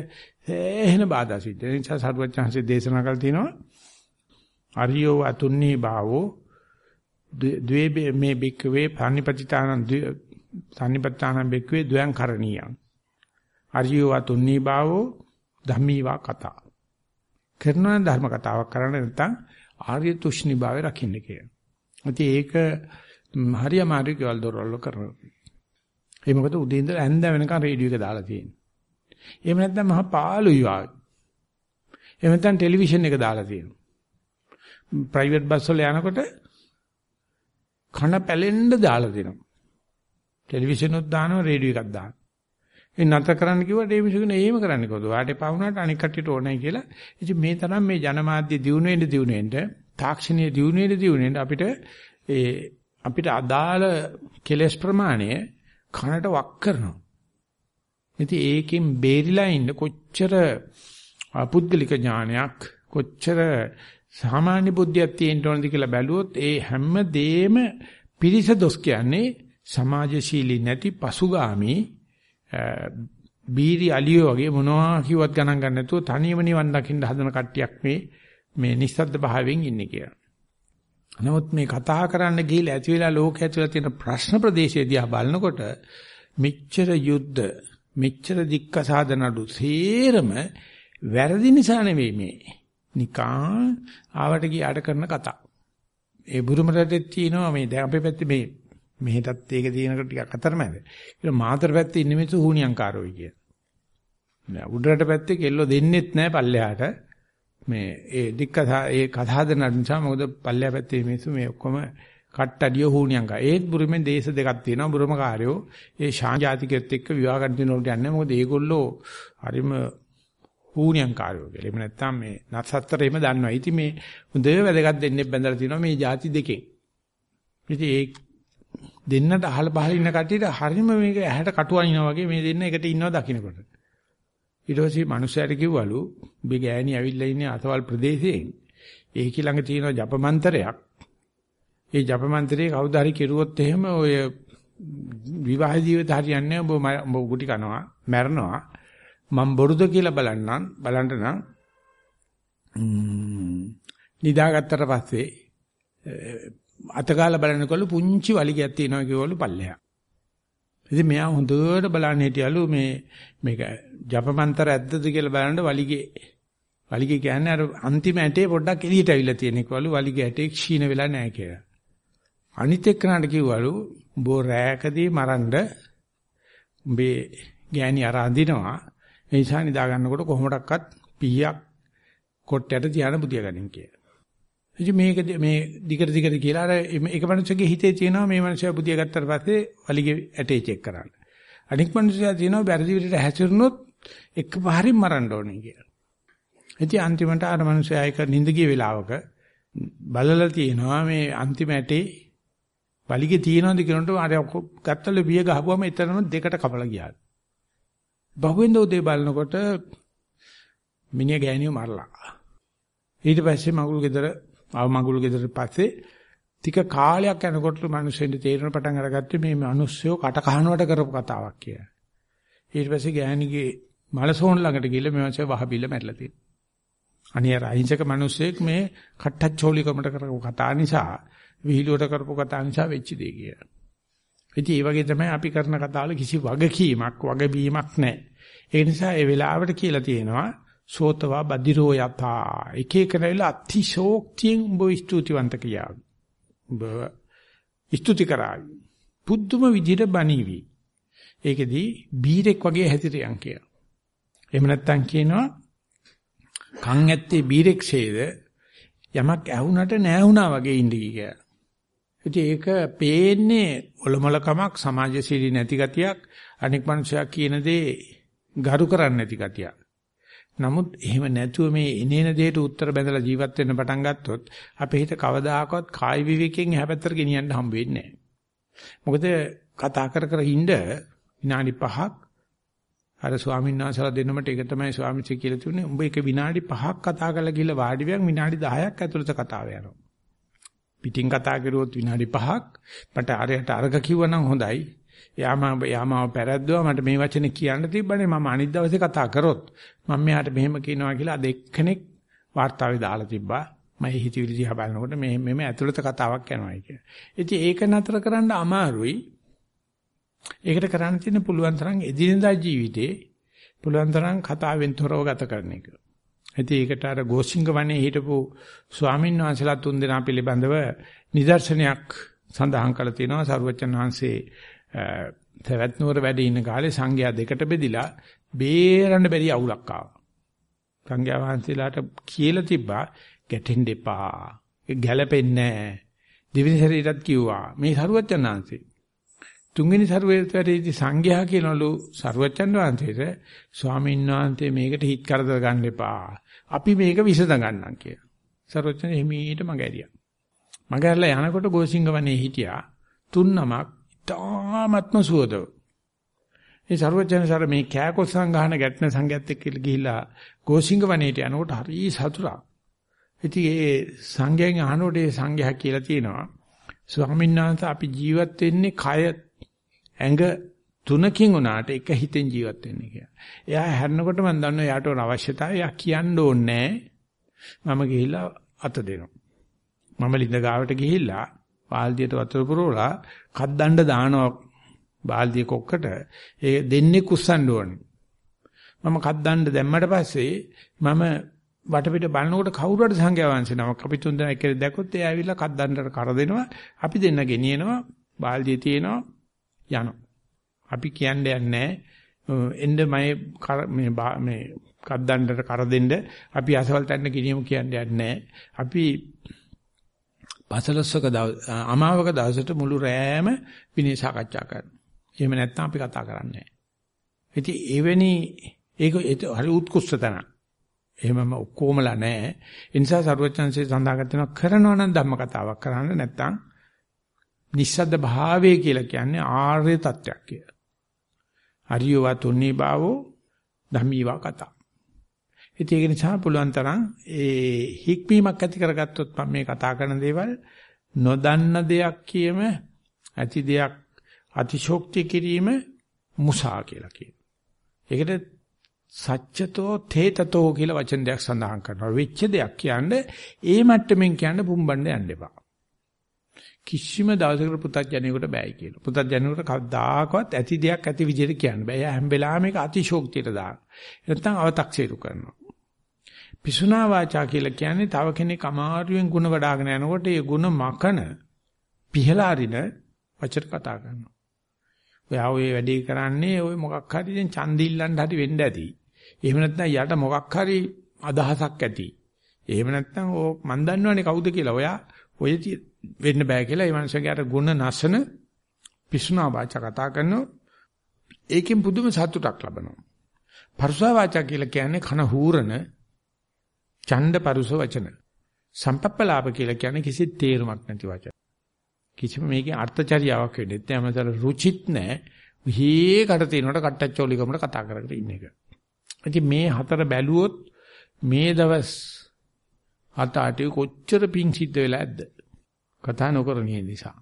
එහෙන බාධා සිද්ධ. ඒ නිසා සරුවචාන්සේ දේශනා කළ තියෙනවා අරියෝ අතුන්නී භාවෝ ද්වේ මේ බික්කවේ පනිපතිතානං සම්නිපත්තානම් බෙක්වේ ද්වයං කරණීයං. අරියෝ වතුන්නී භාවෝ ධම්මීවා කතා. කරන ධර්ම කතාවක් කරන්න නැත්නම් ආර්ය තුෂ්ණි භාවය රකින්න කියන. ඉතින් ඒක හරියම හරි කෙවල් දොරවල් කරනවා. ඒ මොකද උදේ ඉඳලා ඇඳ වෙනකන් රේඩියෝ එක දාලා තියෙන්නේ. එහෙම නැත්නම් මහා පාළුයි ආවේ. එහෙම නැත්නම් ටෙලිවිෂන් එක දාලා තියෙනවා. ප්‍රයිවට් බස් වල යනකොට කන පැලෙන්න දාලා දෙනවා. ටෙලිවිෂන් උත් දානවා රේඩියෝ එකක් දානවා. ඒ නැතර කරන්න කිව්වට ඒ මිනිස්සුගෙන එහෙම කරන්නේ කොහොමද? වාට එපා වුණාට අනික් කට්ටියට ඕනයි කියලා. ඉතින් මේ තරම් මේ ජනමාධ්‍ය දියුණු වෙන්න දියුණු වෙන්න තාක්ෂණීය දියුණු වෙන්න දියුණු වෙන්න අපිට ඒ අපිට අදාළ කෙලස් ප්‍රමාණය කනට වක් කරනවා. ඉතින් ඒකෙන් බේරිලා ඉන්න කොච්චර පුද්ගලික ඥානයක් කොච්චර සාමාන්‍ය බුද්ධියක් තියෙන්න ඕනද කියලා බැලුවොත් ඒ හැම දෙෙම පිරිස දොස් කියන්නේ සමාජශීලී නැති පසුගාමි බීරි අලියෝ වගේ මොනවා කිව්වත් ගණන් ගන්න නැතුව තනියම නිවන් දකින්න හදන කට්ටියක් මේ මේ නිස්සද්ද භාවයෙන් ඉන්නේ කියලා. නමුත් මේ කතා කරන්න ගිහිල්ලා ඇති වෙලා ලෝක ඇතුළත තියෙන ප්‍රශ්න ප්‍රදේශය දිහා බලනකොට මෙච්චර යුද්ධ මෙච්චර දික්ක සාධනඩු සේරම වැරදි නිසා නෙවෙයි මේ. නිකන් ආවට ගියාට කරන කතා. ඒ බුරුම රටේ තියෙනවා මේ දැන් අපේ පැත්තේ මේ මෙහෙටත් ඒක තියෙනකොට ටිකක් අතරමැද. ඒක මාතර පැත්තේ ඉන්න මිනිස්සු හුණියංකාරෝයි කිය. නෑ උඩරට පැත්තේ කෙල්ලෝ දෙන්නෙත් නෑ පල්ලෙහාට. මේ ඒ දික්ක ඒ කතාද නිසා මොකද පල්ලෙහා පැත්තේ මිනිස්සු මේ ඔක්කොම කට්ටඩිය හුණියංකා. ඒත් බුරුමෙන් දේශ දෙකක් තියෙනවා බුරුම කාර්යෝ. ඒ ශාන් ජාතිකෙත් එක්ක විවාහ කරන දිනවලට යන්නේ මොකද ඒගොල්ලෝ හරිම හුණියංකාරයෝ කියලා. එහෙම නැත්නම් මේ නත්සත්තරේම දන්නවා. ඉතින් මේ හොඳ වැදගත් දෙන්නේ බැඳලා තිනවා මේ ಜಾති දෙකේ. ඉතින් ඒ දෙන්නට අහල පහල ඉන්න කට්ටියට හරිම මේක ඇහැට කටුවනිනා වගේ මේ දෙන්න එකට ඉන්නවා දකින්නකොට. ඊට පස්සේ මිනිස්සුන්ට කිව්වලු උඹේ ගෑණි ඇවිල්ලා ඉන්නේ අසවල් ප්‍රදේශයෙන්. ඒකි ළඟ තියෙන ජපමන්තරයක්. ඒ ජපමන්තරේ කවුද හරි කෙරුවොත් එහෙම ඔය විවාහ ජීවිත හරියන්නේ ඔබ ඔබ ගුටි කනවා මැරනවා මම බොරුද කියලා බලන්නම් බලන්න නම් නිදාගත්තට පස්සේ අතගාලා බලනකොට පුංචි වලිගයක් තියෙනවා කියවලු පල්ලෙහා. ඉතින් මෙයා හොඳට බලන්න හිටියලු මේ මේක ජපමන්තර ඇද්දද කියලා බලන්න වලිගේ වලිගේ කියන්නේ අර අන්තිම ඇටේ පොඩ්ඩක් එළියට අවිලා තියෙන එකවලු වලිගේ ඇටේ ක්ෂීණ වෙලා නැහැ කියලා. අනිත් එක්කනට කිව්වලු උඹ රෑකදී මරන්න උඹේ ගෑණි අර අඳිනවා ඒ නිසා නිදා ගන්නකොට කොහොමඩක්වත් පීයක් කොට්ටයට තියාන බුදියා ගන්න කියලා. ඉතින් මේක මේ දිගට දිගට කියලා අර එක මිනිස්සුගේ හිතේ තියෙනවා මේ මිනිස්සයා බුදියා ගත්තට පස්සේ වලිගේ ඇටේ චෙක් කරන්න. අනික් මිනිස්සයා තියෙනවා බැරදි විදිහට හැසිරුණොත් එකපාරින් මරන්න ඕනේ කියලා. ඉතින් අන්තිමට අර මිනිස්සයා එක නිඳ ගිය වෙලාවක බලලා තියෙනවා මේ අන්තිම ඇටේ වලිගේ තියෙනවද කියනකොට අර ගත්තල බිය ගහපුවම එතරම් දෙකට කපලා ගියා. බහුවෙන්ද උදේ බලනකොට මිනිහ ගෑණියෝ මරලා. ඊට පස්සේ මගුල් ගෙදර ආව මගුල් ගෙදර පස්සේ ටික කාලයක් යනකොට මිනිස්සුන්ට තේරෙන පටන් අරගත්තේ මේ මිනිස්සුયો කට කහනවට කරපු කතාවක් කියලා. ඊට පස්සේ ගෑණිගේ මලසෝන් ළඟට ගිහලා මේ මාසේ වහබිල්ල මැරලා තියෙනවා. අනිය අහිංසක මිනිස්සෙක් මේ කට්ටච්චෝලිකමට කරපු කතා නිසා විහිළුවට කරපු කතා නිසා වෙච්ච දේ කියලා. ඉතින් ඒ වගේ තමයි අපි කරන කතාවල කිසි වගකීමක් වගබීමක් නැහැ. ඒ නිසා ඒ වෙලාවට කියලා තියෙනවා සෝතවා බදිරෝ යතා එක එක වෙලාවල අතිශෝක්තියෙන් උඹ ස්තුතිවන්ත කියා. උඹ ස්තුති කරાવી. පුදුම විදිහට බණීවි. ඒකෙදි බීරෙක් වගේ හැතිරියන් කියලා. එහෙම නැත්නම් කියනවා කන් ඇත්තේ බීරෙක් ෂේද යමක් ඇහුනට නැහැ වගේ ඉඳී කියලා. ඉතින් ඒක පේන්නේ ඔලොමලකමක් සමාජශීලී නැති ගතියක් අනෙක් මනුස්සයා කියන දේ ගරු කරන්නේ නැති ගතියක්. නමුත් එහෙම නැතුව මේ එනේන දෙයට උත්තර බැඳලා ජීවත් වෙන්න පටන් ගත්තොත් අපේ හිත කවදාකවත් කායි විවේකයෙන් එහා පැත්තට ගෙනියන්න හම්බ වෙන්නේ නැහැ. මොකද කතා කර කර ඉඳ විනාඩි 5ක් අර ස්වාමීන් වහන්සේලා දෙන්නමට ඒක තමයි ස්වාමීන් කියලා තුනේ. උඹ ඒක විනාඩි 5ක් කතා කරලා ගිහලා වාඩි වෙන් විනාඩි 10ක් ඇතුළත කතාව යනවා. පිටින් කතා කරුවොත් විනාඩි 5ක් මට අරයට අරග කිව්වනම් හොඳයි. යාම යාමව පැරද්දුවා මට මේ වචනේ කියන්න තිබ්බනේ මම අනිත් දවසේ කතා කරොත් මම මෙයාට මෙහෙම කියනවා කියලා අද එක්කෙනෙක් වාර්තාවේ දාලා තිබ්බා. මම හිතවිලි දිහා බලනකොට මේ මෙම ඇතුළත කතාවක් යනවා කියලා. ඉතින් ඒක නතර කරන්න අමාරුයි. ඒකට කරන්න තියෙන පුළුවන් තරම් එදිනෙදා ජීවිතේ පුළුවන් තරම් කතාවෙන් තොරව ගත කරන එක. ඉතින් ඒකට අර ගෝසිංග වනේ හිටපු ස්වාමීන් වහන්සේලා තුන් දෙනා පිළිබඳව නිදර්ශනයක් සඳහන් කරලා තියෙනවා සරුවචන් වහන්සේ තවත් නුවර වැඩ ඉන්න කාලේ සංඝයා දෙකට බෙදිලා බේරන්න බැරි අවුලක් ආවා. සංඝයා වහන්සේලාට කියලා තිබ්බා ගැටෙන්න එපා. ඒ ගැළපෙන්නේ නැහැ. දෙවෙනි සැරේටත් කිව්වා මේ සරුවචන් වහන්සේ තුන්වෙනි සරුවේතරේදී සංඝයා කියනලු සරුවචන් වහන්සේට ස්වාමීන් වහන්සේ මේකට හිත කරදර ගන්න එපා. අපි මේක විසඳ ගන්නම් කියලා. සරුවචන් එහිමීට මග ඇරියා. මග ඇරලා යනකොට ගෝසිංගවනේ හිටියා තුන් නමක් තාමත්ම සුවදව. ඒ සරුවචන් සර මේ කෑකොත් සංගහන ගැටන සංගයත් එක්ක ගිහිලා ගෝසිංගවනේට යනකොට හරි සතුටක්. ඉතින් ඒ සංඝයෙන් අහනකොට ඒ සංඝයා කියලා තියෙනවා ස්වාමීන් වහන්සේ අපි ජීවත් වෙන්නේ කය ඇඟ තුනකින් උනාට එක හිතෙන් ජීවත් වෙන්නේ කියලා. එයා හැරෙනකොට මම දන්නවා එයාට ඕන අවශ්‍යතාවය එයා කියන්න ඕනේ මම ගිහිල්ලා අත දෙනවා. මම ලිඳ ගාවට ගිහිල්ලා බාල්දියට වතුර පුරවලා කද්දණ්ඩ දානවා බාල්දිය කොක්කට ඒ දෙන්නේ කුස්සන්න ඕනේ. මම කද්දණ්ඩ දැම්මට පස්සේ මම වටපිට බලනකොට කවුරු හරි සංඝයා වහන්සේ නමක් අපි තුන් දෙනා එක්ක දැක්කොත් එයා ඇවිල්ලා කද්දණ්ඩට කර දෙනවා. අපි දෙන්න ගෙනියනවා බාල්දිය තියෙනවා යනවා. අපි කියන්නේ නැහැ එන්න මේ මේ කද්දණ්ඩට කර දෙන්න අපි අසවල් තැන්න ගෙනියමු කියන්නේ නැහැ. අපි පසළොස්වක දවස් අමාවක දවසට මුළු රෑම විනය සාකච්ඡා කරනවා. එහෙම නැත්නම් අපි කතා කරන්නේ නැහැ. ඉතින් එවැනි ඒක හරි උත්කෘෂ්ඨ තැන. එහෙමම ඔක්කොමලා නැහැ. ඒ නිසා සරුවචන්සේ සඳහන් කරනවා කරනවා නම් ධම්ම කතාවක් කරන්න නැත්නම් නිස්සද්ද භාවය කියලා කියන්නේ ආර්ය තත්වයක් කියලා. අරියවා තුන්නී භාවෝ ධම්මීවා කතා. ඉතින් ඒක නිසා පුළුවන් තරම් ඒ හික්මීමක් ඇති කරගත්තොත් මම මේ කතා කරන දේවල් නොදන්න දෙයක් කියම ඇති දෙයක් අතිශෝක්ති කිරීම මුසා කියලා කියනවා. ඒකට සත්‍යතෝ තේතතෝ කියලා වචන දෙයක් සඳහන් කරනවා. වෙච්ච දෙයක් කියන්නේ ඒ මට්ටමින් කියන්න පුම්බන්න යන්න එපා. කිසිම දවසකට පුතත්ජනෙකුට බෑයි කියලා. පුතත්ජනෙකුට කවදාකවත් ඇති දෙයක් ඇති විදිහට කියන්න බෑ. එයා හැම වෙලාවෙම ඒක අතිශෝක්තියට දාන. නැත්තම් අව탁සීරු කරනවා. පිසුනා වාචා කියලා කියන්නේ තව කෙනෙක් අමාරුවෙන් ಗುಣ වඩ아가න යනකොට ඒ ಗುಣ මකන පිහලා අරින වචන කතා කරනවා. ඔයා ඔය වැඩේ කරන්නේ ඔය මොකක් හරි දැන් ඡන්දිල්ලන්න හරි වෙන්න ඇති. එහෙම නැත්නම් යට මොකක් හරි අදහසක් ඇති. එහෙම නැත්නම් ඕ මන් දන්නවනේ කවුද කියලා ඔයා ඔය වෙන්න බෑ කියලා ඒ මනුස්සයාට ಗುಣ නැසන පිසුනා වාචා කතා කරනවා. ඒකෙන් පුදුම සතුටක් ලබනවා. පරුසා වාචා කියලා කියන්නේ කන හූරන ඡණ්ඩ පරුස වචන. සම්පප්පලාප කියලා කියන්නේ කිසි තේරුමක් නැති වචන. කිසිම මේකේ අර්ථචරියාවක් වෙන්නේ නැහැ. මතර රුචිත් නැහැ. විහි කට තිනකොට කට්ටච්චෝලිකමකට කතා කරගෙන ඉන්න එක. ඉතින් මේ හතර බැලුවොත් මේ දවස් හත අටේ කොච්චර පිං සිද්ධ වෙලා ඇද්ද? කතා නොකරන නිසා.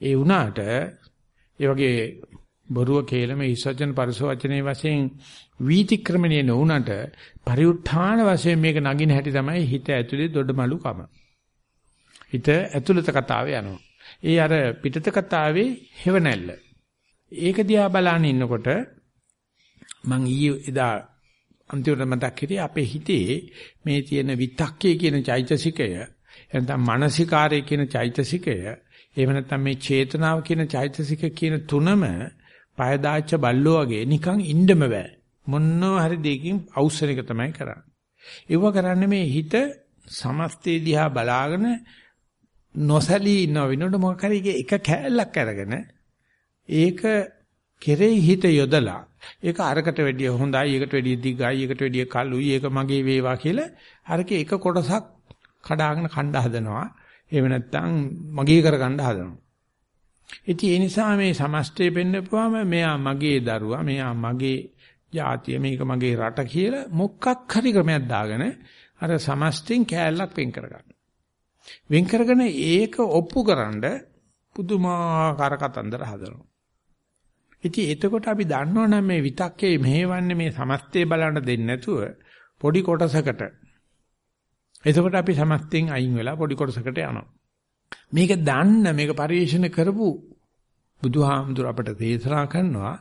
ඒ වුණාට ඒ වගේ බොරුව කේලම ඉස්සජන පරිසවචනේ වශයෙන් වීතික්‍රමණය නොවුනට පරිඋත්ථාන වශයෙන් මේක නගින හැටි තමයි හිත ඇතුලේ දොඩමලු කම. හිත ඇතුළත කතාවේ යනවා. ඒ අර පිටත කතාවේ හේවණැල්ල. ඒක දිහා බලන ඉන්නකොට මං ඊයේ එදා අන්තිමට මතක් කරේ අපේ හිතේ මේ තියෙන විතක්කේ කියන චෛතසිකය එතන මානසිකාරය කියන චෛතසිකය එහෙම නැත්නම් මේ චේතනාව කියන චෛතසික කියන තුනම පයදාච්ච බල්ලෝ වගේ නිකන් ඉන්නම බෑ. මොනවා හරි දෙයකින් අවශ්‍යන එක තමයි කරන්නේ. ඒව කරන්නේ මේ හිත සමස්තේ දිහා බලාගෙන නොසලී ඉන්න වෙනකොට මොකක් හරි එක කෑල්ලක් අරගෙන ඒක කෙරෙහි හිත යොදලා ඒක අරකට වැඩිය හොඳයි ඒකට වැඩිය දිගයි ඒකට වැඩිය කළුයි ඒක මගේ වේවා කියලා අරකේ එක කොටසක් කඩාගෙන කණ්ඩා හදනවා එහෙම නැත්නම් මගේ කරගන්න හදනවා ඉතින් ඒ නිසා මේ සමස්තය පෙන්නපුවාම මෙයා මගේ දරුවා, මෙයා මගේ ජාතිය, මේක මගේ රට කියලා මොකක් හරි ක්‍රමයක් දාගෙන අර සමස්තෙන් කෑල්ලක් වෙන් කරගන්න. වෙන් කරගෙන ඒක ඔප්පුකරනද පුදුමාකාර කතන්දර හදනවා. ඉතින් එතකොට අපි දන්නවනම් මේ විතක්කේ මෙහෙවන්නේ මේ සමස්තය බලන්න දෙන්නේ නැතුව පොඩි කොටසකට. එතකොට අපි සමස්තෙන් අයින් වෙලා පොඩි කොටසකට යනවා. මේක දන්න මේක පරිශන කරපු බුදුහාමුදුර අපට දේශනා කරනවා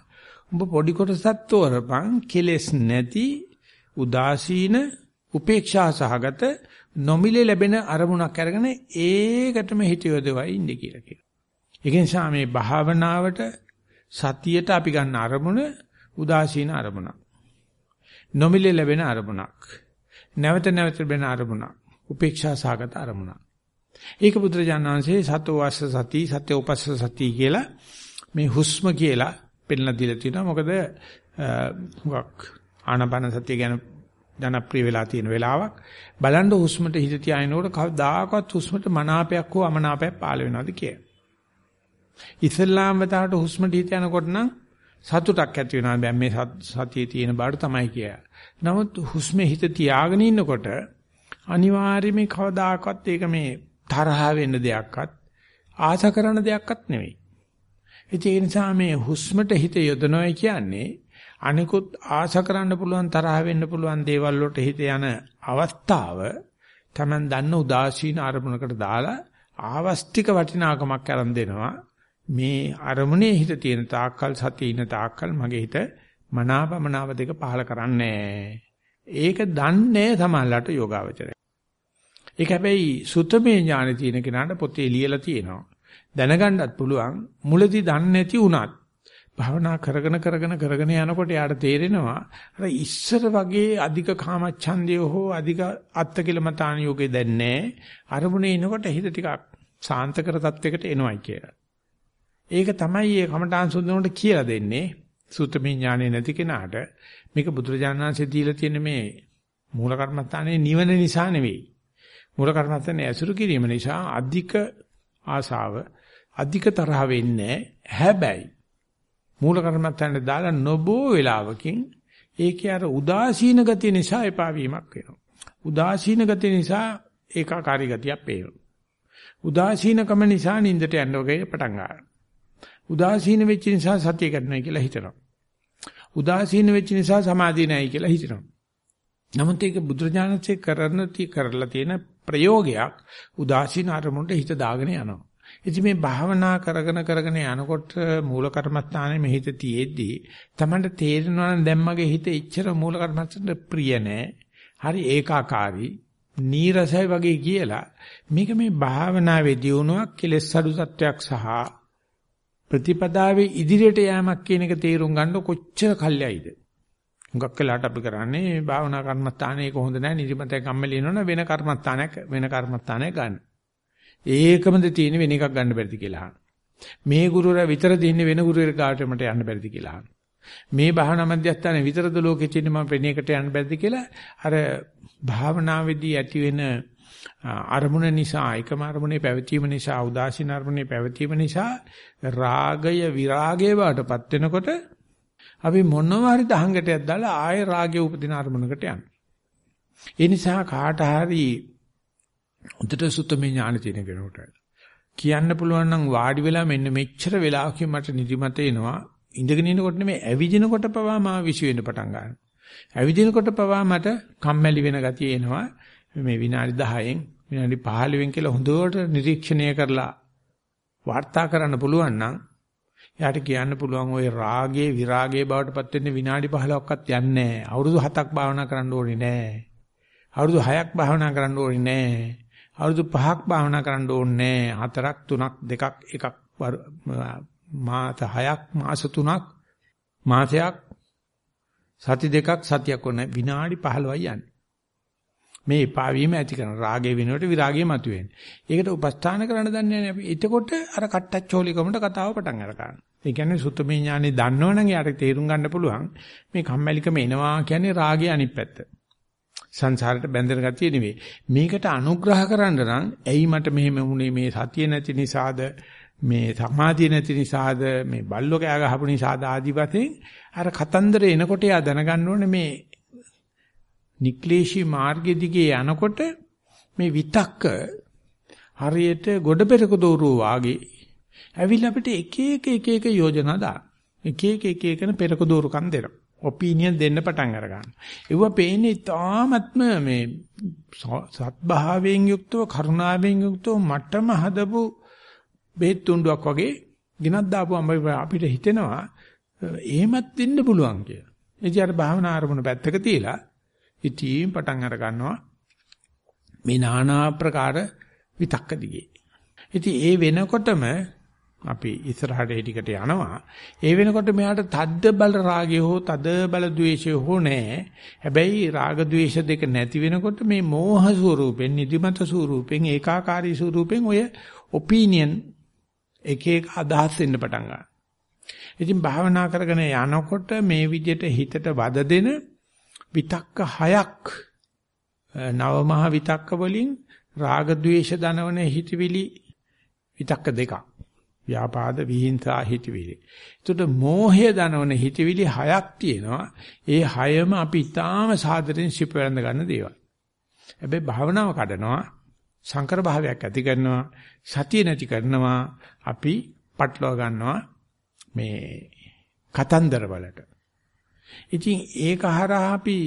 උඹ පොඩි කොටසක් තෝරපන් කෙලෙස් නැති උදාසීන උපේක්ෂා සහගත නොමිලේ ලැබෙන අරමුණක් අරගෙන ඒකටම හිත යොදවයි ඉන්නේ කියලා කියනවා. ඒ නිසා මේ භාවනාවට සතියට අපි ගන්න අරමුණ උදාසීන අරමුණක්. නොමිලේ ලැබෙන අරමුණක්. නැවත නැවත ලැබෙන අරමුණක්. උපේක්ෂා සහගත අරමුණක්. ඒක බුදුරජාණන් වහන්සේ සතෝ වාස්ස සති සත්‍ය උපස්ස සති කියලා මේ හුස්ම කියලා පෙන්නලා දීලා තියෙනවා. මොකද හුඟක් ආනාපාන සතිය ගැන ජනප්‍රිය වෙලා තියෙන වෙලාවක් බලන්න හුස්මට හිත තියාගෙනකොට කවදාකවත් හුස්මට මනාපයක් හෝ අමනාපයක් පාළ වෙනවද කියලා. ඉස්ලාම් වතාවට හුස්මට හිත යනකොට නම් සතුටක් ඇති වෙනවා. දැන් මේ සතියේ තියෙන බාඩ තමයි කියලා. නමුත් හුස්මේ හිත තියාගෙන ඉන්නකොට අනිවාර්යයෙන්ම කවදාකවත් ඒක මේ තරහ වෙන්න දෙයක්වත් ආස කරන දෙයක්වත් නෙවෙයි. ඒ නිසා මේ හුස්මට හිත යොදනවා කියන්නේ අනිකුත් ආස කරන්න පුළුවන් තරහ වෙන්න පුළුවන් දේවල් වලට හිත යන අවස්ථාව Taman දන්න උදාසීන අරමුණකට දාලා ආවස්තික වටිනාකමක් අරන් දෙනවා මේ අරමුණේ හිත තියෙන තාක්කල් සතිය ඉන තාක්කල් මගේ හිත මනාපමනාව දෙක පහල කරන්නේ ඒක දන්නේ සමහරලාට යෝගාවචරය. ඒක හැබැයි සුතමේ ඥාන තියෙන කෙනාට පොතේ ලියලා තියෙනවා. දැනගන්නත් පුළුවන් මුලදී දන්නේ නැති වුණත් භාවනා කරගෙන කරගෙන කරගෙන යනකොට යාට තේරෙනවා අර ඉස්සර වගේ අධික කාමච්ඡන්දය හෝ අධික අත්තිකිලමතාන යෝගේ දැන් නැහැ. අරමුණේ ඉනකොට හිත ටිකක් සාන්ත කර තත්වයකට එනවයි කියලා. ඒක තමයි මේ කමඨාන් සුද්ධනට කියලා දෙන්නේ. සූත්‍රමය ඥානෙ නැති කෙනාට මේක බුදුරජාණන් වහන්සේ දීලා තියෙන මේ මූල කර්මස්ථානයේ නිවන නිසා නෙවෙයි. මූල කර්මස්ථානයේ ඇසුරු කිරීම නිසා අධික ආසාව අධික තරහ වෙන්නේ හැබැයි මූල කර්මත්තන්ට දාලා නොබෝ වෙලාවකින් ඒකේ අර උදාසීන ගතිය නිසා එපා වීමක් වෙනවා. උදාසීන ගතිය නිසා ඒකාකාරී ගතියක් පේනවා. උදාසීනකම නිසා නින්දට යන්න වගේ පටන් ගන්නවා. උදාසීන වෙච්ච නිසා සතිය ගන්නවා කියලා හිතනවා. උදාසීන වෙච්ච නිසා සමාධිය නැහැ කියලා හිතනවා. නමුත් ඒක බුදුරජාණන්සේ කරන කරලා තියෙන ප්‍රයෝගයක් උදාසීන අරමුණට හිත දාගෙන යනවා. ඉතින් මේ භාවනා කරගෙන කරගෙන යනකොට මූල කර්මස්ථානයේ මෙහිත තියේදී තමන්ට තේරෙනවා නම් දැන් මගේ හිත එච්චර මූල කර්මස්ථානට ප්‍රිය නෑ. හරි ඒකාකාරී, නීරසයි වගේ කියලා මේක මේ භාවනාවේ දියුණුවක් කෙලෙස් අඩු තත්වයක් සහ ප්‍රතිපදාවේ ඉදිරියට යෑමක් කියන එක තේරුම් ගන්න කොච්චර කල්යයිද? හුඟක් වෙලාට අපි කරන්නේ භාවනා කර්මස්ථානයේ කොහොඳ නැහැ නිදිමතයි කම්මැලි වෙනවනේ වෙන කර්මස්ථානයක් වෙන කර්මස්ථානයක් ගන්න. ඒකමද තියෙන වෙන එකක් ගන්න බැරිද කියලා අහන. මේ ගුරුවරයා විතර දින්නේ වෙන ගුරුවරයෙක් ගාවට මට යන්න බැරිද කියලා අහන. මේ භාවනා මධ්‍යස්ථානේ විතරද ලෝකෙ තියෙන්නේ මම වෙන එකට යන්න බැරිද කියලා අර භාවනාවේදී ඇති වෙන අරමුණ නිසා එකම අරමුණේ පැවතීම නිසා උදාසීන අරමුණේ පැවතීම නිසා රාගය විරාගය වටපත් වෙනකොට අපි මොනවා හරි දහංගටයක් දාලා ආයෙ රාගය උපදින අරමුණකට යනවා. ඒ නිසා කාට හරි උදට සුත්තමේ ඥාන තියෙන කෙනෙකුට කියන්න පුළුවන් නම් වාඩි වෙලා මෙන්න මෙච්චර වෙලාවකින් මට නිදිමත එනවා. ඉඳගෙන ඉනකොට නෙමෙයි ඇවිදිනකොට පවා මා විශ්ව වෙන්න පටන් ගන්නවා. ඇවිදිනකොට පවා මට කම්මැලි වෙන ගතිය එනවා. මේ විනාඩි 10න් විනාඩි 15න් කියලා හොඳට නිරීක්ෂණය කරලා වාර්තා කරන්න පුළුවන් නම් එයාට කියන්න පුළුවන් ওই රාගයේ විරාගයේ බවට පත් වෙන්න විනාඩි 15ක්වත් යන්නේ නැහැ. අවුරුදු 7ක් භාවනා කරන්න ඕනේ නැහැ. අවුරුදු 6ක් භාවනා කරන්න ඕනේ නැහැ. අවුරුදු 5ක් භාවනා කරන්න ඕනේ හතරක් තුනක් දෙකක් එකක් මාස 6ක් මාස 3ක් මාසයක් සති දෙකක් සතියක් ඕනේ විනාඩි 15යි යන්නේ මේ එපා වීම ඇති කරන රාගය වෙනුවට විරාගය මතුවෙන්නේ. ඒකට උපස්ථාන කරන්න දන්නේ නැහැ අපි. එතකොට අර කට්ටච්චෝලිකමට කතාව පටන් අර ගන්නවා. ඒ කියන්නේ සුත්තමේ ඥානෙ දන්නවනම් යාට තේරුම් ගන්න පුළුවන් මේ කම්මැලිකම එනවා කියන්නේ රාගය අනිත් පැත්ත. සංසාරයට බැඳෙන ගතිය නෙවෙයි. මේකට අනුග්‍රහ කරන්න නම් ඇයි මට මෙහෙම වුනේ මේ සතිය නැති නිසාද මේ සමාධිය නැති නිසාද මේ බල්ලෝ කෑ ගහපු නිසාද ආදි වශයෙන් අර කතන්දරේ එනකොට යා දැනගන්න ඕනේ මේ නික්ලේශී මාර්ගය දිගේ යනකොට මේ විතක්ක හරියට ගොඩ පෙරක දෝරුව වාගේ ඇවිල්ලා අපිට එක එක එක එක යෝජනා දාන. එක එක එක එකන පෙරක දෝරුකම් දෙනවා. ඔපිනියන් දෙන්න පටන් අර ගන්නවා. ඒව පේන්නේ තාමත්ම මේ සත්භාවයෙන් යුක්තව කරුණාවෙන් යුක්තව මටම හදපු බෙහෙත් තුණ්ඩුවක් වගේ ගෙනත් දාපුවම අපිට හිතෙනවා එහෙමත් වෙන්න පුළුවන් කියලා. එදී අර භාවනා ආරමුණ පැත්තක තියලා ඉතීම් පටන් අර ගන්නවා මේ নানা ආකාර විතක්ක දිගේ. ඉතින් ඒ වෙනකොටම අපි ඉස්සරහට ඒ ටිකට යනවා. ඒ වෙනකොට මෙයාට තද්ද බල රාගය හෝ තද බල ද්වේෂය හෝ නැහැ. හැබැයි රාග ද්වේෂ දෙක නැති වෙනකොට මේ මෝහ ස්වරූපෙන්, නිදිමත ස්වරූපෙන්, ඒකාකාරී ස්වරූපෙන් ඔය ඔපිනියන් එක එක අදහස් එන්න පටන් ගන්නවා. ඉතින් භාවනා කරගෙන යනකොට මේ විදිහට හිතට වද දෙන විතක්ක හයක් නවමහ විතක්ක වලින් රාග ద్వේෂ දනවන හිතවිලි විතක්ක දෙකක් ව්‍යාපාද විහිංසා හිතවිලි. එතකොට මෝහය දනවන හිතවිලි හයක් තියෙනවා. ඒ හයම අපි ඊටාම සාදරෙන් සිප වැළඳ ගන්න දේවල්. හැබැයි භාවනාව කඩනවා. සංකර භාවයක් ඇති කරනවා සතිය නැති කරනවා අපි පටලවා ගන්නවා මේ කතන්දර වලට. ඉතින් ඒක හරහා අපි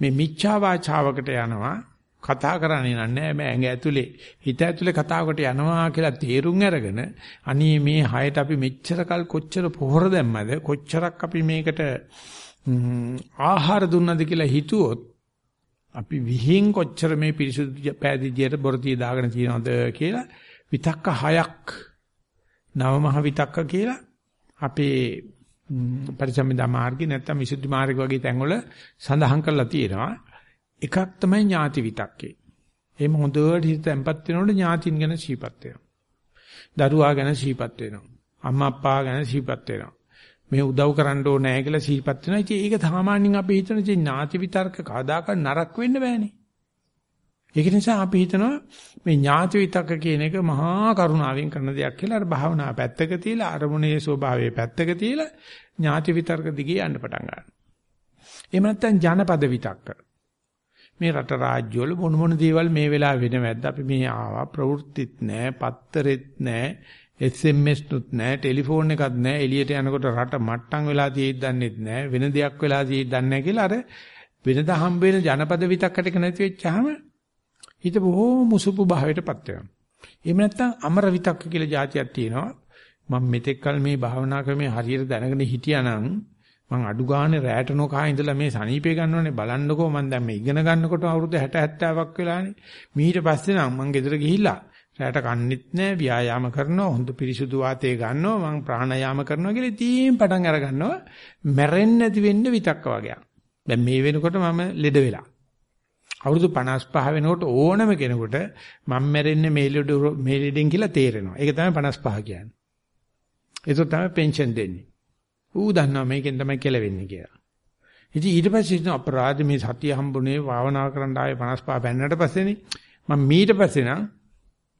මේ මිච්ඡා වාචාවකට යනවා. කතා කරන්නේ නැහැ. මම ඇඟ ඇතුලේ හිත ඇතුලේ කතාවකට යනවා කියලා තේරුම් අරගෙන අනේ මේ හයට අපි මෙච්චරකල් කොච්චර පොහොර දැම්මද? කොච්චරක් අපි මේකට ආහාර දුන්නද කියලා හිතුවොත් අපි විහිං කොච්චර මේ පිරිසුදු පෑදීදියට බොරතිය දාගෙන තියනවද කියලා විතක්ක හයක් නවමහ විතක්ක කියලා අපේ පරිසම්මිදා මාර්ගේ නැත්තම් විසුද්ධි මාර්ග වගේ තැන්වල සඳහන් කරලා තියෙනවා එකක් තමයි ඥාති විතක්කේ. එහෙම හොඳට හිත තැම්පත් වෙනකොට ඥාතින් ගැන සීපත් වෙනවා. දරුවා ගැන සීපත් වෙනවා. අම්මා අප්පා ගැන සීපත් වෙනවා. මේ උදව් කරන්න ඕනේ නැහැ කියලා සීපත් වෙනවා. ඉතින් ඒක සාමාන්‍යයෙන් අපි හිතන ඉතින් ඥාති විතර්ක කදාකත් නරක වෙන්න බෑනේ. ඒක නිසා අපි හිතනවා මේ ඥාති විතක්ක කියන එක මහා කරුණාවෙන් කරන දෙයක් කියලා අර භාවනා පැත්තක තියලා අරමුණේ ස්වභාවය පැත්තක තියලා ඥාති විතර්ක දිගේ යන්න පටන් ගන්නවා. එහෙම නැත්නම් ජනපද විතක්ක. මේ රට රාජ්‍ය වල මොන මොන දේවල් මේ වෙලාව වෙනවද අපි මේ ආවා ප්‍රවෘත්තිත් නැහැ පත්තරෙත් නැහැ SMS නුත් නැහැ ටෙලිෆෝන් එකක් නැහැ එළියට යනකොට රට මට්ටම් වෙලා තියෙද්ද දන්නෙත් නැහැ වෙන දෙයක් වෙලා තියෙද්ද දන්නේ නැහැ කියලා අර වෙනදා හම්බ වෙන ජනපද විතක්කට එක නැති වෙච්චාම හිත බොහෝ මුසුපු භාවයටපත් වෙනවා. එහෙම නැත්නම් අමර විතක්ක කියලා જાතියක් තියෙනවා. මම මෙතෙක් කල මේ භාවනා ක්‍රමයේ හරියට දැනගෙන හිටියානම් මං අඩු ගානේ රැට නොකා ඉඳලා මේ සනීපේ ගන්නවනේ බලන්නකෝ මං දැන් මේ ඉගෙන ගන්නකොට අවුරුදු 60 70ක් වෙලානේ. මීට පස්සේ නම් මං ගෙදර ගිහිල්ලා රැට කන්නෙත් නෑ ව්‍යායාම කරනවා හොඳ පිරිසුදු වාතය ගන්නවා මං ප්‍රාණයාම කරනවා කියලා ඉතින් පටන් අර ගන්නවා මැරෙන්නේ නැති වෙන්න විතක්ක වගේ. දැන් මේ වෙනකොට මම ලෙඩ වෙලා. අවුරුදු 55 වෙනකොට ඕනම කෙනෙකුට මම මැරෙන්නේ මේ ලෙඩ මේ ලෙඩෙන් කියලා තේරෙනවා. ඒක තමයි 55 කියන්නේ. ඒක තමයි පෙන්ෂන් දෙන්නේ. ඌ දන්නවා මේකෙන් තමයි කෙලවෙන්නේ කියලා. ඉතින් ඊට පස්සේ ඉතින් අපරාධ මේ සතිය හම්බුනේ භාවනා කරන්න ආයේ 55 බැන්නට පස්සේනේ මම ඊට පස්සේ නම්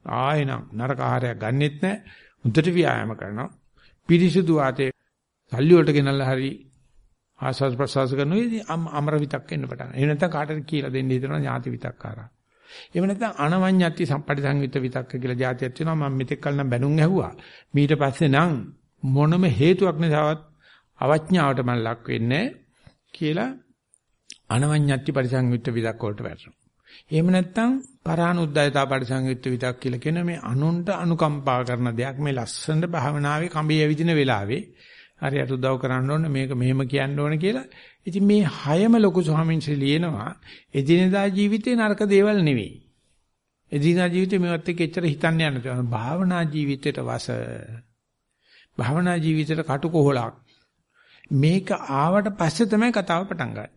ආයෙ නම් නරක ආහාරයක් ගන්නෙත් නැහැ. හොඳට ව්‍යායාම කරනවා. පිරිසුදු වාතයේ සල්ලි වලට ගෙනල්ලා හරි ආස්වාද ප්‍රසවාස කරනවා ඉතින් අමර විතක් එන්න පටන් ගන්නවා. එහෙම නැත්නම් කාටද කියලා දෙන්න හිතනවා ඥාති විතක්කාරා. එහෙම නැත්නම් අනවඤ්ඤත්ති සම්පටිසංයුත් විතක්ක කියලා જાතියක් තියෙනවා. මම මෙතෙක් කල නම් බැනුම් ඇහුවා. ඊට පස්සේ නම් මොනම හේතුවක් නිසාවත් අවඥාවට මම ලක් වෙන්නේ කියලා අනවඤ්ඤත්ති පරිසංයුත් විතක් වලට වැටෙනවා. එහෙම නැත්නම් පරානුද්යතා පරිසංයුත් විතක් කියලා කියන මේ අනුන්ට අනුකම්පා කරන දෙයක් මේ ලස්සනට භාවනාවේ කඹේ ඇවිදින වෙලාවේ හරියට උදව් කරන්න ඕනේ මේක මෙහෙම කියන්න ඕනේ කියලා. ඉතින් මේ හයම ලොකු ස්වාමීන් වහන්සේ ලියනවා එදිනදා ජීවිතේ නරක දේවල් නෙවෙයි. එදිනදා ජීවිතේ මේවත් එක්ක එච්චර හිතන්න යන්න තියෙනවා. භාවනා ජීවිතේට වස. භාවනා ජීවිතේට කටුකොහලක්. මේක ආවට පස්සේ තමයි කතාව පටන් ගන්නේ.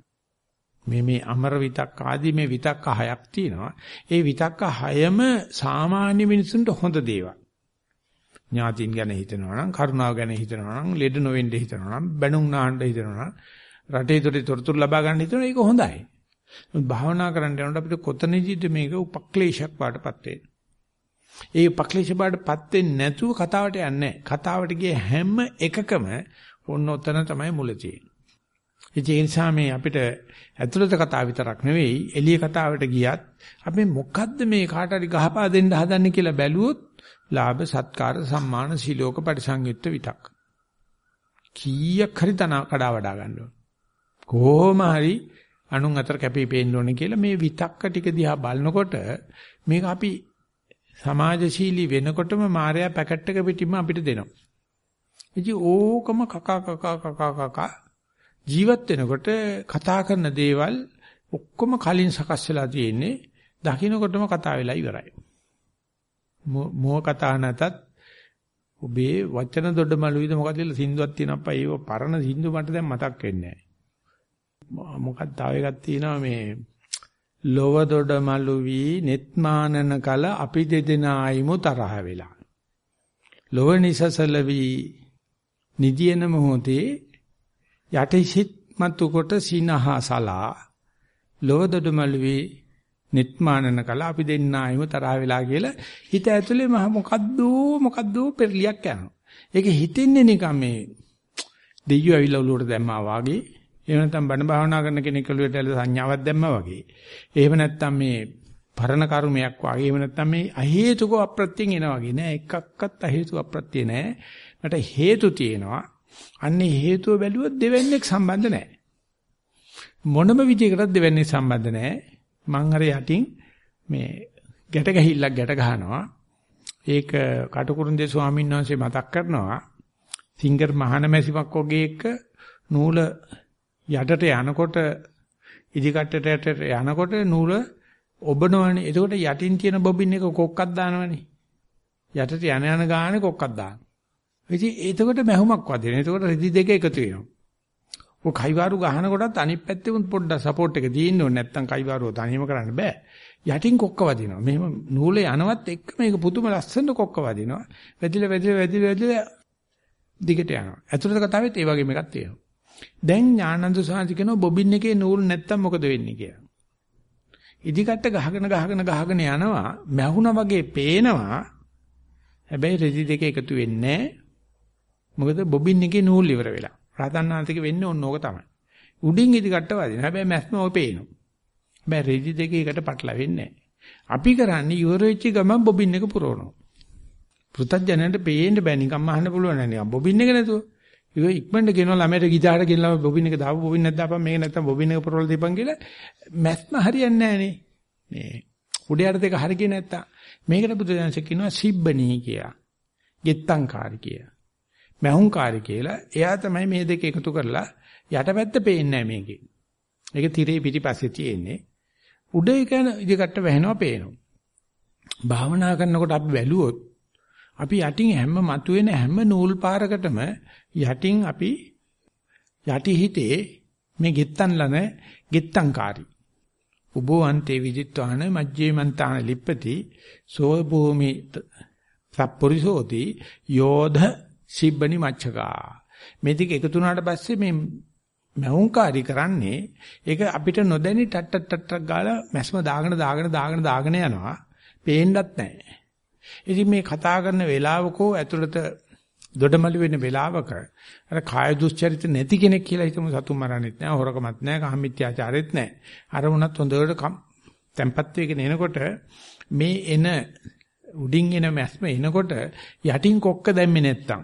මේ මේ අමර විතක් ආදී මේ විතක්ක හයක් තියෙනවා. ඒ විතක්ක හයම සාමාන්‍ය මිනිසුන්ට හොඳ දේවල්. ඥාතින් ගැන හිතනවා නම්, කරුණාව ගැන හිතනවා නම්, ලෙඩ නොවෙන්න හිතනවා නම්, බැනුම් නාන්න හිතනවා නම්, රටේ තොරේ තොරතුරු ලබා ගන්න හිතනවා ඒක හොඳයි. භාවනා කරන්න යනකොට අපිට කොතනදීද මේක උපක්ලේශයක් වාටපත් වෙන්නේ. ඒ උපක්ලේශ වාටපත් වෙන්නේ නැතුව කතාවට යන්නේ කතාවට ගිය හැම එකකම ඔන්න ඔතන තමයි මුල තියෙන්නේ. ඒ නිසා මේ අපිට ඇතුළත කතාව විතරක් නෙවෙයි එළිය කතාවට ගියත් අපි මොකද්ද මේ කාට හරි ගහපා දෙන්න හදන්නේ කියලා බැලුවොත් ලාභ සත්කාර සම්මාන සිලෝක පරිසංයුක්ත විතක්. කීයක් හරි තන කඩා වඩා ගන්න ඕන. කොහොම හරි අනුන් අතර කැපී පෙනෙන්න ඕනේ කියලා මේ විතක්ක ටික දිහා බලනකොට මේක අපි සමාජශීලී වෙනකොටම මායя පැකට් එක පිටින්ම අපිට දෙනවා. ඉතින් ඕකම කකා කකා කකා කකා ජීවත් වෙනකොට කතා කරන දේවල් ඔක්කොම කලින් සකස් වෙලා තියෙන්නේ දකින්නකොටම කතා වෙලා ඉවරයි. මොහ කතා නැතත් ඔබේ වචන දොඩමලුයිද මොකද කියලා සින්දුවක් තියෙනప్పා ඒව පරණ සින්දු මට දැන් මතක් වෙන්නේ නැහැ. මොකක්ද තව එකක් තියෙනවා මේ ලොව දොඩමලු වී netමානන කල අපි දෙදෙනායිමු තරහ වෙලා. ලොව නිසසල වී නිදියන මොහොතේ යටිසිට මතු කොට සිනහසලා ලොව දොඩමලුවේ නිත්මානන කල අපි දෙන්නායිම තරහ වෙලා කියලා හිත ඇතුලේ මහ මොකද්ද මොකද්ද පෙරලියක් යනවා. ඒක හිතෙන්නේ නිකන් මේ දෙයියෝ ඇවිල්ලා උලුවට දැම්මා වාගේ. එහෙම නැත්නම් බණ භාවනා කරන කෙනෙක් ඔළුවට ඇවිල්ලා සංඥාවක් දැම්මා වගේ. එහෙම නැත්නම් මේ පරණ කර්මයක් වගේ එහෙම නැත්නම් මේ අහේතුක අප්‍රත්‍යයෙන් එනවා වගේ නෑ එකක්වත් අහේතුක අප්‍රත්‍ය නෑ මට හේතු තියෙනවා අන්නේ හේතුව බැලුවොත් දෙවන්නේක් සම්බන්ධ නෑ මොනම විදියකටත් දෙවන්නේ සම්බන්ධ නෑ මං අර යටින් මේ ගැට ගැහිල්ලක් ගැට ගහනවා ඒක කටුකුරුන්දේ ස්වාමීන් වහන්සේ මතක් කරනවා සිංගර් මහානමැසිමක් වගේ එක නූල යටට යනකොට ඉදිකට්ටට යනකොට නූල ඔබනවනේ. එතකොට යටින් තියෙන බොබින් එක කොක්කක් දානවනේ. යටට යන යන ගානේ කොක්කක් දානවා. ඉතින් එතකොට මැහුමක් වදිනවා. එතකොට රෙදි දෙක එකතු වෙනවා. ඔය කයිවාරු ගහන කොටත් අනිත් පැත්තේ උන් පොඩ්ඩක් සපෝට් එක තියෙන්න ඕනේ. නැත්තම් කයිවාරුව තනියම කරන්න බෑ. යටින් කොක්ක වදිනවා. මෙහෙම නූලේ යනවත් එක්ක මේක පුදුම ලස්සන කොක්ක වදිනවා. වැදිලා වැදිලා වැදිලා වැදිලා දිගට යනවා. ඇතුළත කතාවෙත් ඒ වගේම එකක් තියෙනවා. දැන් ඥානන්ද සාන්ති කියනවා බොබින් එකේ නූල් නැත්තම් මොකද වෙන්නේ කියලා. ඉදිකට ගහගෙන ගහගෙන ගහගෙන යනවා මැහුණා වගේ පේනවා. හැබැයි රෙදි දෙක එකතු වෙන්නේ මොකද බොබින් එකේ නූල් ඉවර වෙලා. රහතන් වහන්සේක වෙන්නේ ඕන ඕක තමයි. උඩින් ඉදිකට වදින. හැබැයි මැස්ම ඔය පේනවා. හැබැයි රෙදි දෙක එකට පටලවෙන්නේ අපි කරන්නේ ඉවර වෙච්ච ගමන් බොබින් එක පුරවනවා. පෘථජ්ජනන්ට පේන්න බෑ නිකම්ම අහන්න පුළුවන් නෑ නිකම් බොබින් එක නැතුව. ඒක ඉක්මනට කියනවා ළමයට ගිටාරට ගෙනලා බොබින් එක දාපු බොබින් නැත්නම් අපන් මේක නැත්නම් බොබින් එක පුරවලා දීපන් කියලා මැස්ම හරියන්නේ නැහනේ. මේ උඩයට දෙක හරිය නැත්තම් මේකට බුදුදහමසේ කියනවා සිබ්බණී කියලා. ගෙත්තංකාරී කියලා. මහුංකාරී කියලා. එයා තමයි මේ දෙක එකතු කරලා යටපැත්ත පේන්නේ නැහැ මේකේ. ඒක tire පිටිපස්සේ තියෙන්නේ. උඩ එක ඉදිකට වැහෙනවා පේනවා. භාවනා කරනකොට අපි බැලුවොත් අපි යටින් හැම මතුවෙන හැම නූල් පාරකටම යටින් අපි යටි හිතේ මේ ගෙත්තන් ලන ගෙත්තංකාරී උබෝ අන්තේ විදිත්වාන මජ්ජේ මන්තාන ලිප්පති සෝ භූමි සප්පුරිසෝති යෝධ සිබ්බනි මච්චකා. මේ දෙක එකතු වුණාට පස්සේ මේ මහුංකාරී කරන්නේ ඒක අපිට නොදැනි ටට් ටට් ටට් ගාලා මැස්ම දාගෙන දාගෙන දාගෙන දාගෙන යනවා. පේන්නත් නැහැ. ඉතින් මේ කතා කරන වෙලාවකෝ ඇතුළත දොඩමළු වෙන වෙලාවක අර කාය දුස්චරිත නැති කෙනෙක් කියලා හිතමු සතුන් මරන්නෙත් නැහැ හොරකමත් නැහැ කාමීත්‍යාචාරෙත් නැහැ. අර වුණත් හොඳට තැම්පත් වෙගෙන එනකොට මේ එන උඩින් එන මැස්ම එනකොට යටින් කොක්ක දැම්මේ නැත්තම්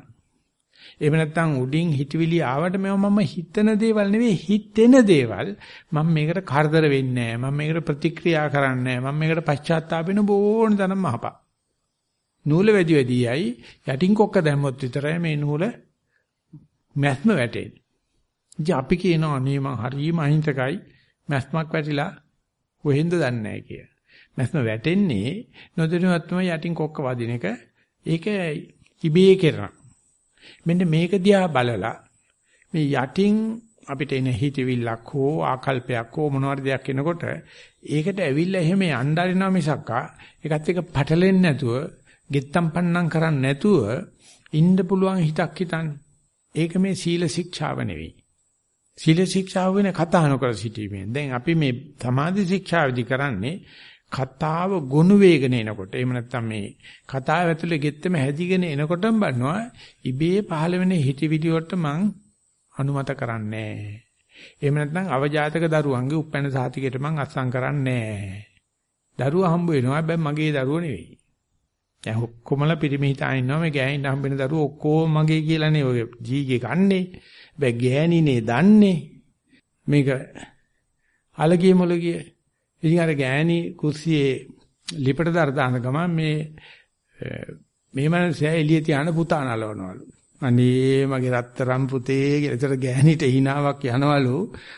එහෙම නැත්නම් උඩින් හිතවිලි ආවට මේව මම හිතන දේවල් නෙවෙයි හිතෙන දේවල් මම මේකට කරදර වෙන්නේ නැහැ මම මේකට ප්‍රතික්‍රියා කරන්නේ නැහැ මම මේකට පශ්චාත්තාප වෙන බෝන තරම් මහපා නූල වැඩි වැඩියයි යටින් කොක්ක දැම්මොත් විතරයි මේ නූල මැස්ම වැටෙන්නේ. ඉතින් අපි කියනවා අනේ මං හරියම අහිංසකයි මැස්මක් වැටිලා කොහෙන්ද දන්නේ නැහැ කිය. මැස්ම වැටෙන්නේ නොදැනුවත්වම යටින් කොක්ක වදින එක. ඒක ඉබේ කරන. මෙන්න මේක දිහා බලලා මේ යටින් අපිට එන හිතවිල්ලක් හෝ ආකල්පයක් හෝ මොනවාරි දෙයක් එනකොට ඒකට ඇවිල්ලා එහෙම යnderිනවා මිසක්කා ඒකත් එක පැටලෙන්නේ නැතුව ගෙත්තම් පන්නම් කරන්නේ නැතුව ඉන්න පුළුවන් හිතක් හිතන්න. ඒක මේ සීල ශික්ෂාව නෙවෙයි. සීල ශික්ෂාව වෙන කතා නොකර සිටීමෙන්. දැන් අපි මේ සමාධි ශික්ෂාවදී කරන්නේ කතාව ගොනු වේගන එනකොට එහෙම නැත්නම් මේ කතාව ඇතුලේ ගෙත්තම හැදිගෙන එනකොටම බලනවා ඉබේ පහළ වෙන හිතවිලි වලට මං අනුමත කරන්නේ එහෙම නැත්නම් අවජාතක දරුවන්ගේ උපැන්න සාතිකයට මං අස්සම් කරන්නේ දරුවා හම්බ වෙනවා හැබැයි මගේ දරුවෝ නෙවෙයි දැන් ඔක්කොමලා පිරිමි හිතා ඉන්නවා මේ ගෑනින් හම්බෙන දරුවෝ ඔක්කොම මගේ කියලානේ ඔය ජීගේ කන්නේ. හැබැයි ගෑණිනේ දන්නේ. මේක අලගිය මොලගිය. ඉතින් අර ගෑණි කුස්සියේ ලිපට දර දාන ගමන් මේ මේ මනසේ එළිය තියාන පුතා නලවනවලු. අනේ මගේ රත්තරම් පුතේ කියලා. ඒතර ගෑණිට හිණාවක් යනවලු.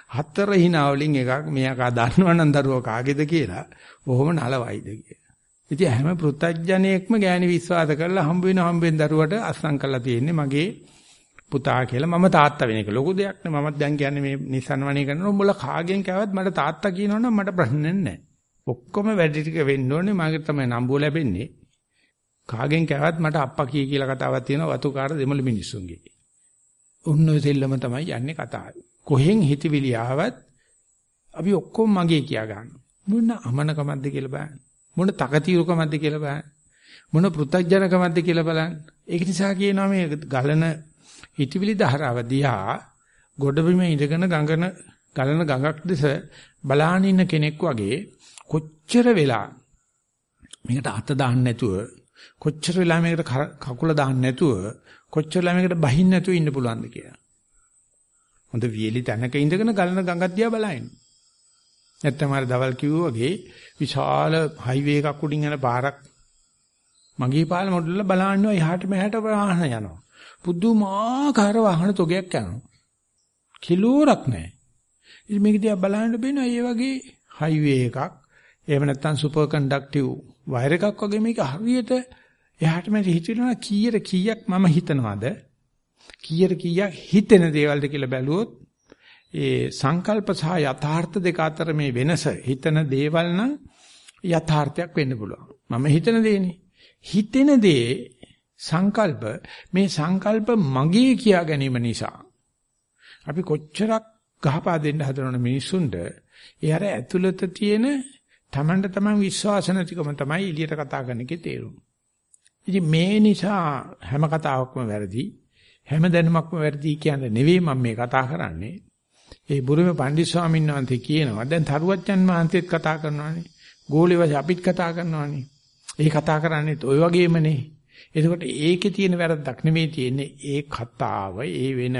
හතර හිණා වලින් එකක් මෙයා දන්නවනම් දරුවා කාගේද කියලා. ඔහොම නලවයිද කියලා. ඉතින් හැම පෘථජ්ජනයෙක්ම ගෑණි විශ්වාස කරලා හම්බ වෙන හම්බ වෙන දරුවට අස්සම් කරලා තියෙන්නේ මගේ පුතා කියලා මම තාත්තා වෙන එක. ලොකු දෙයක් නේ මමත් දැන් කියන්නේ මේ Nissan වණේ කරනවා. උඹලා කාගෙන් කෑවත් මට තාත්තා කියනවනම් මට ප්‍රශ්නයක් නැහැ. ඔක්කොම වැඩි ටික වෙන්න ඕනේ මගේ තමයි නම්බුව ලැබෙන්නේ. කාගෙන් කෑවත් මට අප්පා කී කියලා කතාවක් තියෙනවා වතුකාර දෙමළ මිනිස්සුන්ගේ. උන්න ඔය සෙල්ලම තමයි යන්නේ කතාව. කොහෙන් හිතවිලි ආවත් අපි ඔක්කොම මගේ කියා ගන්න. මොන අමනකමක්ද කියලා බලන්න. මොන තකතිරුකමක්ද කියලා බලන්න. මොන පෘථග්ජනකමක්ද කියලා බලන්න. ඒක නිසා කියනවා මේ ගලන හිතවිලි ධාරාව දිහා ගොඩබිම ඉඳගෙන ගඟන ගලන ගඟක් දෙස බලාන ඉන්න කෙනෙක් වගේ කොච්චර වෙලා මේකට අත දාන්න නැතුව කොච්චර වෙලා මේකට කකුල දාන්න නැතුව කොච්චර වෙලා මේකට බහින්න නැතුව ඉන්න පුළුවන්ද කියලා. හොඳ වියලි තැනක ඉඳගෙන ගලන ගඟක් දිහා බලائیں. නැත්නම් අර දවල් කිව්වා වගේ විශාල හයිවේ එකක් උඩින් යන පාරක් මගේ පාල මොඩල බලන්නව එහාට මෙහාට වාහන යනවා. පුදුමාකාර වාහන තොගයක් යනවා. කිලෝරක් නැහැ. ඉතින් මේක දිහා බලන්න බේනවා ඒ වගේ හයිවේ එකක් එහෙම නැත්නම් සුපර් කන්ඩක්ටිව් වයර් එකක් වගේ මේක හරියට එහාට මෙහාට හිතනවා කීයට කීයක් මම හිතනවාද කීයට කීයක් හිතෙන දේවල්ද කියලා බැලුවොත් ඒ සංකල්ප සහ යථාර්ථ දෙක අතර මේ වෙනස හිතන දේවල් නම් යථාර්ථයක් වෙන්න පුළුවන්. මම හිතන දේනේ. හිතෙන දේ සංකල්ප මේ සංකල්ප මගේ කියා ගැනීම නිසා අපි කොච්චරක් ගහපා දෙන්න හදනවනේ මිනිස්සුන්ට ඒ අර ඇතුළත තියෙන තමන්ට තමන් විශ්වාස නැතිකම තමයි එළියට කතා කරන එකේ තේරුම. ඉතින් මේ නිසා හැම කතාවක්ම වැරදි හැම දැනුමක්ම වැරදි කියන්නේ නෙවෙයි මම මේ කතා කරන්නේ. ඒ බුරුමේ පණ්ඩිත ස්වාමීන් වහන්සේ කියනවා දැන් තරුවච්චන් වහන්සේත් කතා කරනවානේ. ගෝලෙවස අපිත් කතා කරනවානේ. ඒ කතා කරන්නේත් ওই වගේමනේ. එතකොට ඒකේ තියෙන වැරද්දක් නෙමෙයි තියෙන්නේ ඒ කතාව ඒ වෙන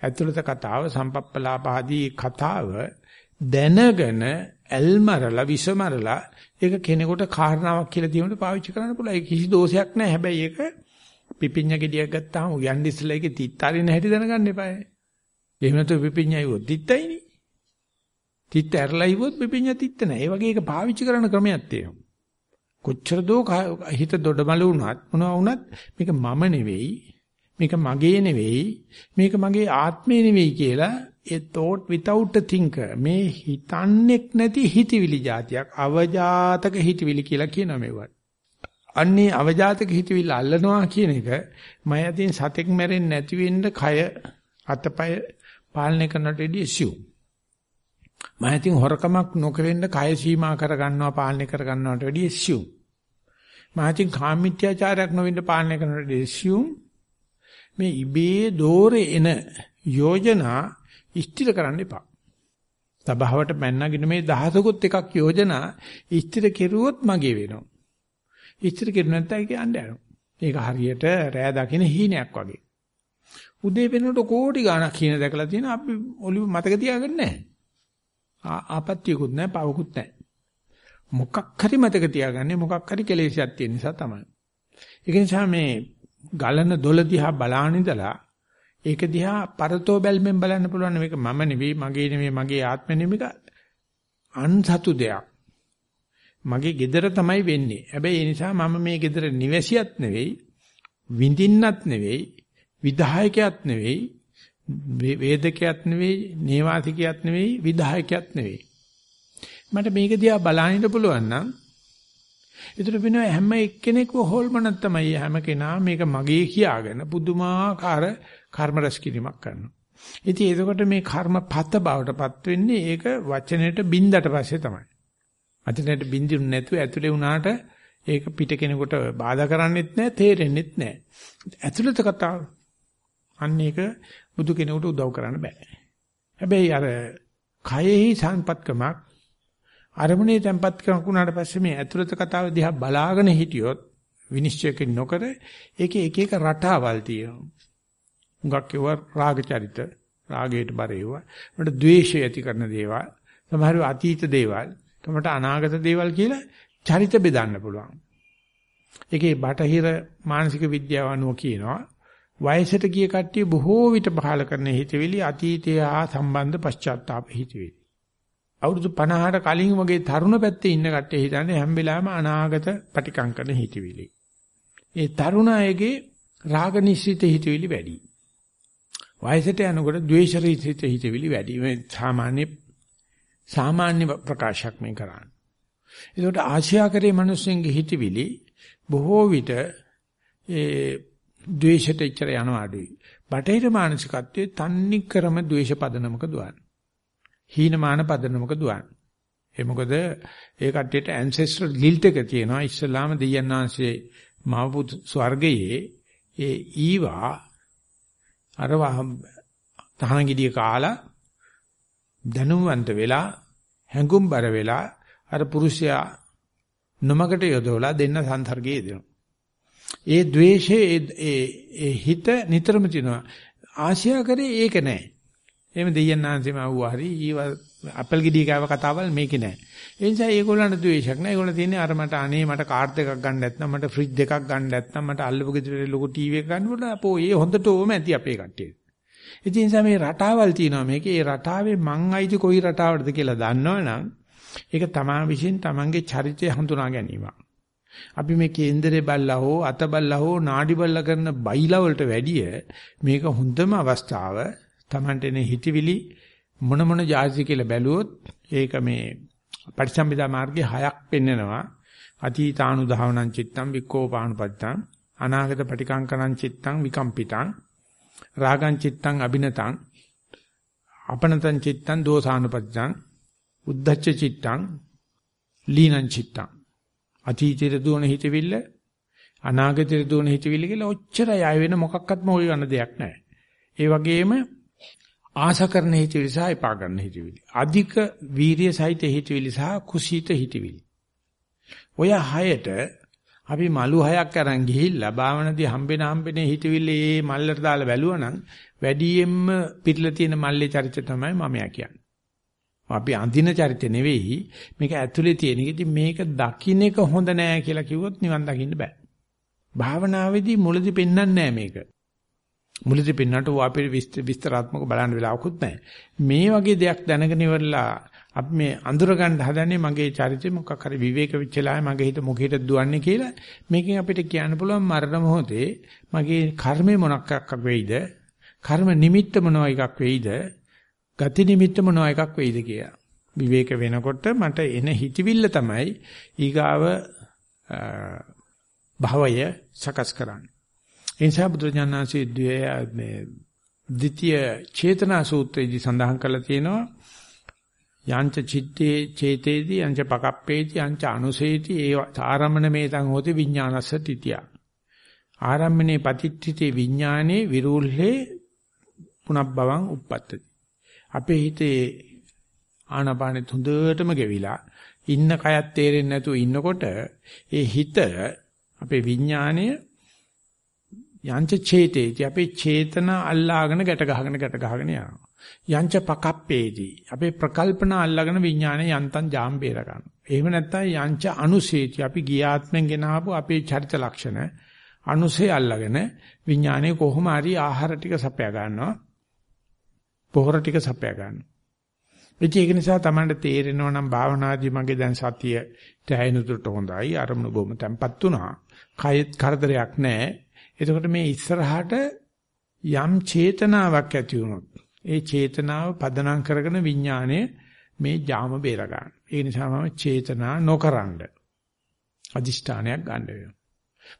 ඇතුළත කතාව සම්පප්පලාපහදී කතාව දැනගෙන ඇල්මරලා විසමරලා ඒක කෙනෙකුට කාරණාවක් කියලා දීමට පාවිච්චි කරන්න පුළුවන්. ඒක කිසි දෝෂයක් නැහැ. හැබැයි ඒක පිපිඤ්ඤ ගෙඩියක් ගත්තාම යන්න ඉස්සලා ඒකේ තිත්තාරින හැටි දැනගන්න එපායි. එහෙම නැත්නම් පිපිඤ්ඤයි වොත් තිත්තයිනේ. තිත්ත ඇරලා ඉවොත් පිපිඤ්ඤ තිත්ත නැහැ. ඒ වගේ ඒක පාවිච්චි කරන ක්‍රමයක් තියෙනවා. කොච්චර දෝ හිත දොඩමළු වුණත් මොනවා වුණත් මේක මම නෙවෙයි මේක මගේ නෙවෙයි මේක මගේ ආත්මේ නෙවෙයි කියලා ඒ thought without a thinker මේ හිතන්නේක් නැති හිතවිලි જાතියක් අවජාතක හිතවිලි කියලා කියනවා මේවට. අන්නේ අවජාතක හිතවිල්ල අල්ලනවා කියන එක මම අතින් සතෙක් මැරෙන්නේ නැති වෙන්න කය අතපය පාලනය කරනට ඉදී assume. මම අතින් හොරකමක් නොකරෙන්න කය සීමා කර ගන්නවා පාලනය කර ගන්නවට වැඩිය assume. මම අතින් කාමීත්‍යාචාරයක් නොවෙන්න පාලනය කරනට assume. මේ ඉබේ දෝරේ එන යෝජනා ඉෂ්ටිර කරන්න එපා. සබාවට මැන්නගෙන මේ දහසකුත් එකක් යෝජනා ඉෂ්ටිර කෙරුවොත් මගේ වෙනවා. ඉෂ්ටිර කෙරුව නැත්නම් ඒක යන්න යනවා. ඒක හරියට රෑ දකින්න හීනයක් වගේ. උදේ වෙනකොට කෝටි ගාණක් හීන දැකලා තියෙන අපි ඔලිව මතක තියාගන්නේ නැහැ. ආපත්‍යකුත් නැහැ, පවකුත් නැහැ. මොකක් හරි මතක තියාගන්නේ මොකක් හරි කෙලෙසයක් තියෙන නිසා තමයි. ඒක නිසා මේ ගලන දොළ දිහා බලාන ඉඳලා ඒක දිහා පරතෝ බැල්මෙන් බලන්න පුළුවන් මේක මම නෙවෙයි මගේ නෙවෙයි මගේ ආත්ම නෙවෙයි අන්සතු දෙයක්. මගේ gedara තමයි වෙන්නේ. හැබැයි ඒ නිසා මම මේ gedara නිවැසියත් නෙවෙයි විඳින්නත් නෙවෙයි විධායකයක් නෙවෙයි වේදකයක් නෙවෙයි නේවාසිකයක් නෙවෙයි විධායකයක් නෙවෙයි. මට මේක දිහා බලන්න පුළුවන් නම් ඒතර වෙනවා හැම එක්කෙනෙක්ව හොල්මනක් තමයි හැම කෙනා මේක මගේ කියාගෙන පුදුමාකාර කර්ම රැස් කිරීමක් කරනවා. ඉතින් එතකොට මේ කර්ම පත බවටපත් වෙන්නේ ඒක වචනෙට බින්දට පස්සේ තමයි. වචනෙට බින්දිරු නැතුව ඇතුලේ වුණාට ඒක පිට කෙනෙකුට බාධා කරන්නෙත් නැහැ තේරෙන්නෙත් නැහැ. ඇතුළත කතාව. අන්න ඒක බුදු කෙනෙකුට උදව් කරන්න බෑ. හැබැයි අර කයෙහි සංපත්කමක් අරමුණේ තැම්පත් කරුණාට පස්සේ මේ ඇතුළත කතාව දිහා බලාගෙන හිටියොත් විනිශ්චයකින් නොකර ඒකේ එක එක රටාවල් තියෙනවා. හුඟක් ඒවා රාග චරිත, රාගයට බර ඒවා. මට ද්වේෂය ඇති කරන දේවල්, සමහරව අතීත දේවල්, තමට අනාගත දේවල් කියලා චරිත බෙදන්න පුළුවන්. ඒකේ බටහිර මානසික විද්‍යාව අනුව කියනවා වයසට ගිය කට්ටිය බොහෝ විට පහල කරන හිතවිලි අතීතය හා සම්බන්ධ පශ්චාත්තාප හිතවිලි. අවුරුදු 50ට කලින් වගේ තරුණ පැත්තේ ඉන්න කට්ටිය හිතන්නේ හැම වෙලාවෙම අනාගත ප්‍රතිකංකන හිතවිලි. ඒ තරුණ අයගේ රාග නිශ්චිත හිතවිලි වැඩි. වයසට යනකොට ද්වේෂ රීතිත හිතවිලි වැඩි. මේ සාමාන්‍ය සාමාන්‍ය ප්‍රකාශයක් මේ කරන්නේ. ඒකට ආශ්‍යාකරේ මිනිස්සුන්ගේ හිතවිලි බොහෝ විට ඒ ද්වේෂයට ඉච්චර යනවා අඩුයි. බටහිර මානසිකත්වයේ තන්නි ක්‍රම ද්වේෂ පදනමක දුවන. හීනමාන පදනමක දුවන. ඒ මොකද ඒ කට්ටියට ඇන්සෙස්ටර් ගිල්ට් එක තියෙනවා. ඉස්ලාම දෙයයන් වහන්සේ මවපු ස්වර්ගයේ ඒ ඊවා අර තහන ගෙඩිය කාලා දැනුම්වන්ත වෙලා හැඟුම්බර වෙලා අර පුරුෂයා නොමකට යොදවලා දෙන්න සංසර්ගයේ දෙනවා. ඒ द्वේෂයේ ඒ හිත නිතරම තිනවා. ආශය කරේ ඒක නෑ. එහෙම දෙයයන් ආන්සෙම ආවුවා හරි ඊව අපල් ගෙඩිය කෑව කතාවල් මේකේ නෑ. ඒ නිසා ඒගොල්ලන්ට ද්වේෂයක් නෑ. ඒගොල්ලෝ තියෙන්නේ අර මට අනේ මට කාඩ් එකක් ගන්න නැත්නම් මට ෆ්‍රිජ් එකක් ගන්න නැත්නම් මට අල්ලපු ගෙදර ලොකු ටීවී එකක් ගන්නකොට අපෝ ඒ හොඳට ඕම ඇති අපේ කට්ටිය. ඒ නිසා මේ රටාවල් තියෙනවා මේකේ. ඒ රටාවේ මං අයිති කොයි රටාවටද කියලා දන්නවනම් ඒක තමා විසින් තමන්ගේ චරිතය හඳුනා ගැනීම. අපි මේ කේන්දරේ බල්ලා හෝ අත බල්ලා හෝ නාඩි බල්ලා කරන බයිලා වලට වැඩිය මේක හොඳම අවස්ථාව. තමන්ට එන හිතවිලි මොන මොන જાති කියලා බැලුවොත් ඒක මේ පටිසම්භිදා මාර්ගයේ හයක් පෙන්නනවා. අතීතානු දහවනං චිත්තං වික්කෝපානුපත්තං අනාගත පටිකංකණං චිත්තං විකම්පිතං රාගං චිත්තං අබිනතං අපනතං චිත්තං දෝසානුපත්තං උද්ධච්ච චිත්තං ලීනං චිත්තං. අතීතයට දුවන හිතවිල්ල අනාගතයට දුවන හිතවිල්ල කියලා ඔච්චරයි ආය වෙන මොකක්වත්ම ওই ගන්න දෙයක් නැහැ. ඒ වගේම ආස කරන හිතවිලි සහ එපා කරන හිතවිලි. අධික වීරිය සහිත හිතවිලි සහ කුසීත හිතවිලි. ඔය හයට අපි මලු හයක් අරන් ගිහිල්ලා භාවනදී හම්බෙන හම්බෙන හිතවිලි ඒ මල්ලට දාලා බැලුවනම් වැඩියෙන්ම පිටලා තියෙන මල්ලේ චරිතය තමයි මමයා කියන්නේ. අපි අඳින චරිතය නෙවෙයි මේක ඇතුලේ තියෙන. ඉතින් මේක දකින්න එක හොඳ නෑ කියලා කිව්වොත් නිවන් දකින්න බෑ. භාවනාවේදී මුලදී පෙන්වන්නේ නෑ මේක. මුලදී පෙන්වන්නට අපේ විස්තරාත්මක බලන්න වෙලාවකුත් නැහැ. මේ වගේ දෙයක් දැනගෙන ඉවරලා අපි මේ අඳුර ගන්න හදන්නේ මගේ චරිතය මොකක් හරි විවේක වෙච්චලාය මගේ හිත මොකේද දුවන්නේ කියලා මේකෙන් අපිට කියන්න පුළුවන් මරණ මොහොතේ මගේ කර්මය මොනක්ක් වෙයිද කර්ම නිමිත්ත මොනවා එකක් වෙයිද ගති නිමිත්ත මොනවා එකක් වෙයිද කියලා. විවේක වෙනකොට මට එන හිතවිල්ල තමයි ඊගාව භවය සකස් කරන්නේ. ඒ නිසා බුදුරජාණන්සේ මේ ද්විතීය චේතනා සූත්‍රයේදී සඳහන් කරලා තියෙනවා යංච චිත්තේ චේතේදී යංච පකප්පේති යංච අනුසේති ඒ ආරම්මන මේතං හෝති විඥානස්ස තිතිය. ආරම්මනේ පතිත්‍ත්‍ති විඥානේ විරුල්හේ පුනබ්බවං උප්පත්තති. අපේ හිතේ ආනාපානෙ හොඳටම ගෙවිලා ඉන්න කයත් තේරෙන්නේ නැතුව ඉන්නකොට ඒ හිත අපේ විඥාණය යංච චේතේති අපේ චේතන අල්ලාගෙන ගැට ගහගෙන ගැට ගහගෙන යනවා. යංච පකප්පේති අපේ ප්‍රකල්පන අල්ලාගෙන විඥානය යන්තම් ජාම් බේර ගන්නවා. එහෙම නැත්නම් යංච අනුසේති අපි ගියාත්මෙන් ගෙනාවු අපේ චරිත ලක්ෂණ අනුසේ අල්ලාගෙන විඥානය කොහොම හරි ආහාර ටික සපයා ගන්නවා. පොහොර ටික සපයා ගන්නවා. ඒක නිසා තමයි තේරෙනවා නම් භාවනාදී මගේ දැන් සතිය තැහෙනුතුට හොඳයි අරමුණු බොම තැම්පත් වුණා. කයෙත් කරදරයක් නැහැ. එතකොට මේ ඉස්සරහට යම් චේතනාවක් ඇති වුණොත් ඒ චේතනාව පදනම් කරගෙන විඥාණය මේ ජාම බේර ගන්න. ඒ නිසා මම චේතනා නොකරනද අදිෂ්ඨානයක් ගන්න වෙනවා.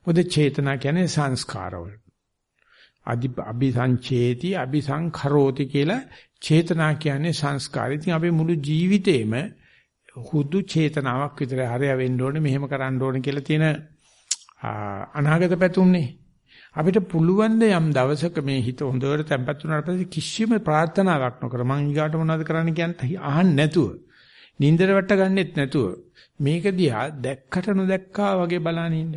මොකද චේතනා කියන්නේ සංස්කාරවල. අභිසංචේති අභිසංකරෝති කියලා චේතනා කියන්නේ සංස්කාරය. ඉතින් අපේ මුළු ජීවිතේම හුදු චේතනාවක් විතරයි හරිය වෙන්න ඕනේ මෙහෙම කරන්න ඕනේ කියලා තියෙන අනාගත පැතුම්නේ. අපිට පුළුවන් ද යම් දවසක මේ හිත හොඳට තැම්පත් වුණාට පස්සේ කිසිම ප්‍රාර්ථනාවක් නොකර මං ඊගාට මොනවද කරන්න කියන්න අහන්න නැතුව නින්දර වට ගන්නෙත් නැතුව මේක දිහා දැක්කට නොදැක්කා වගේ බලනින්න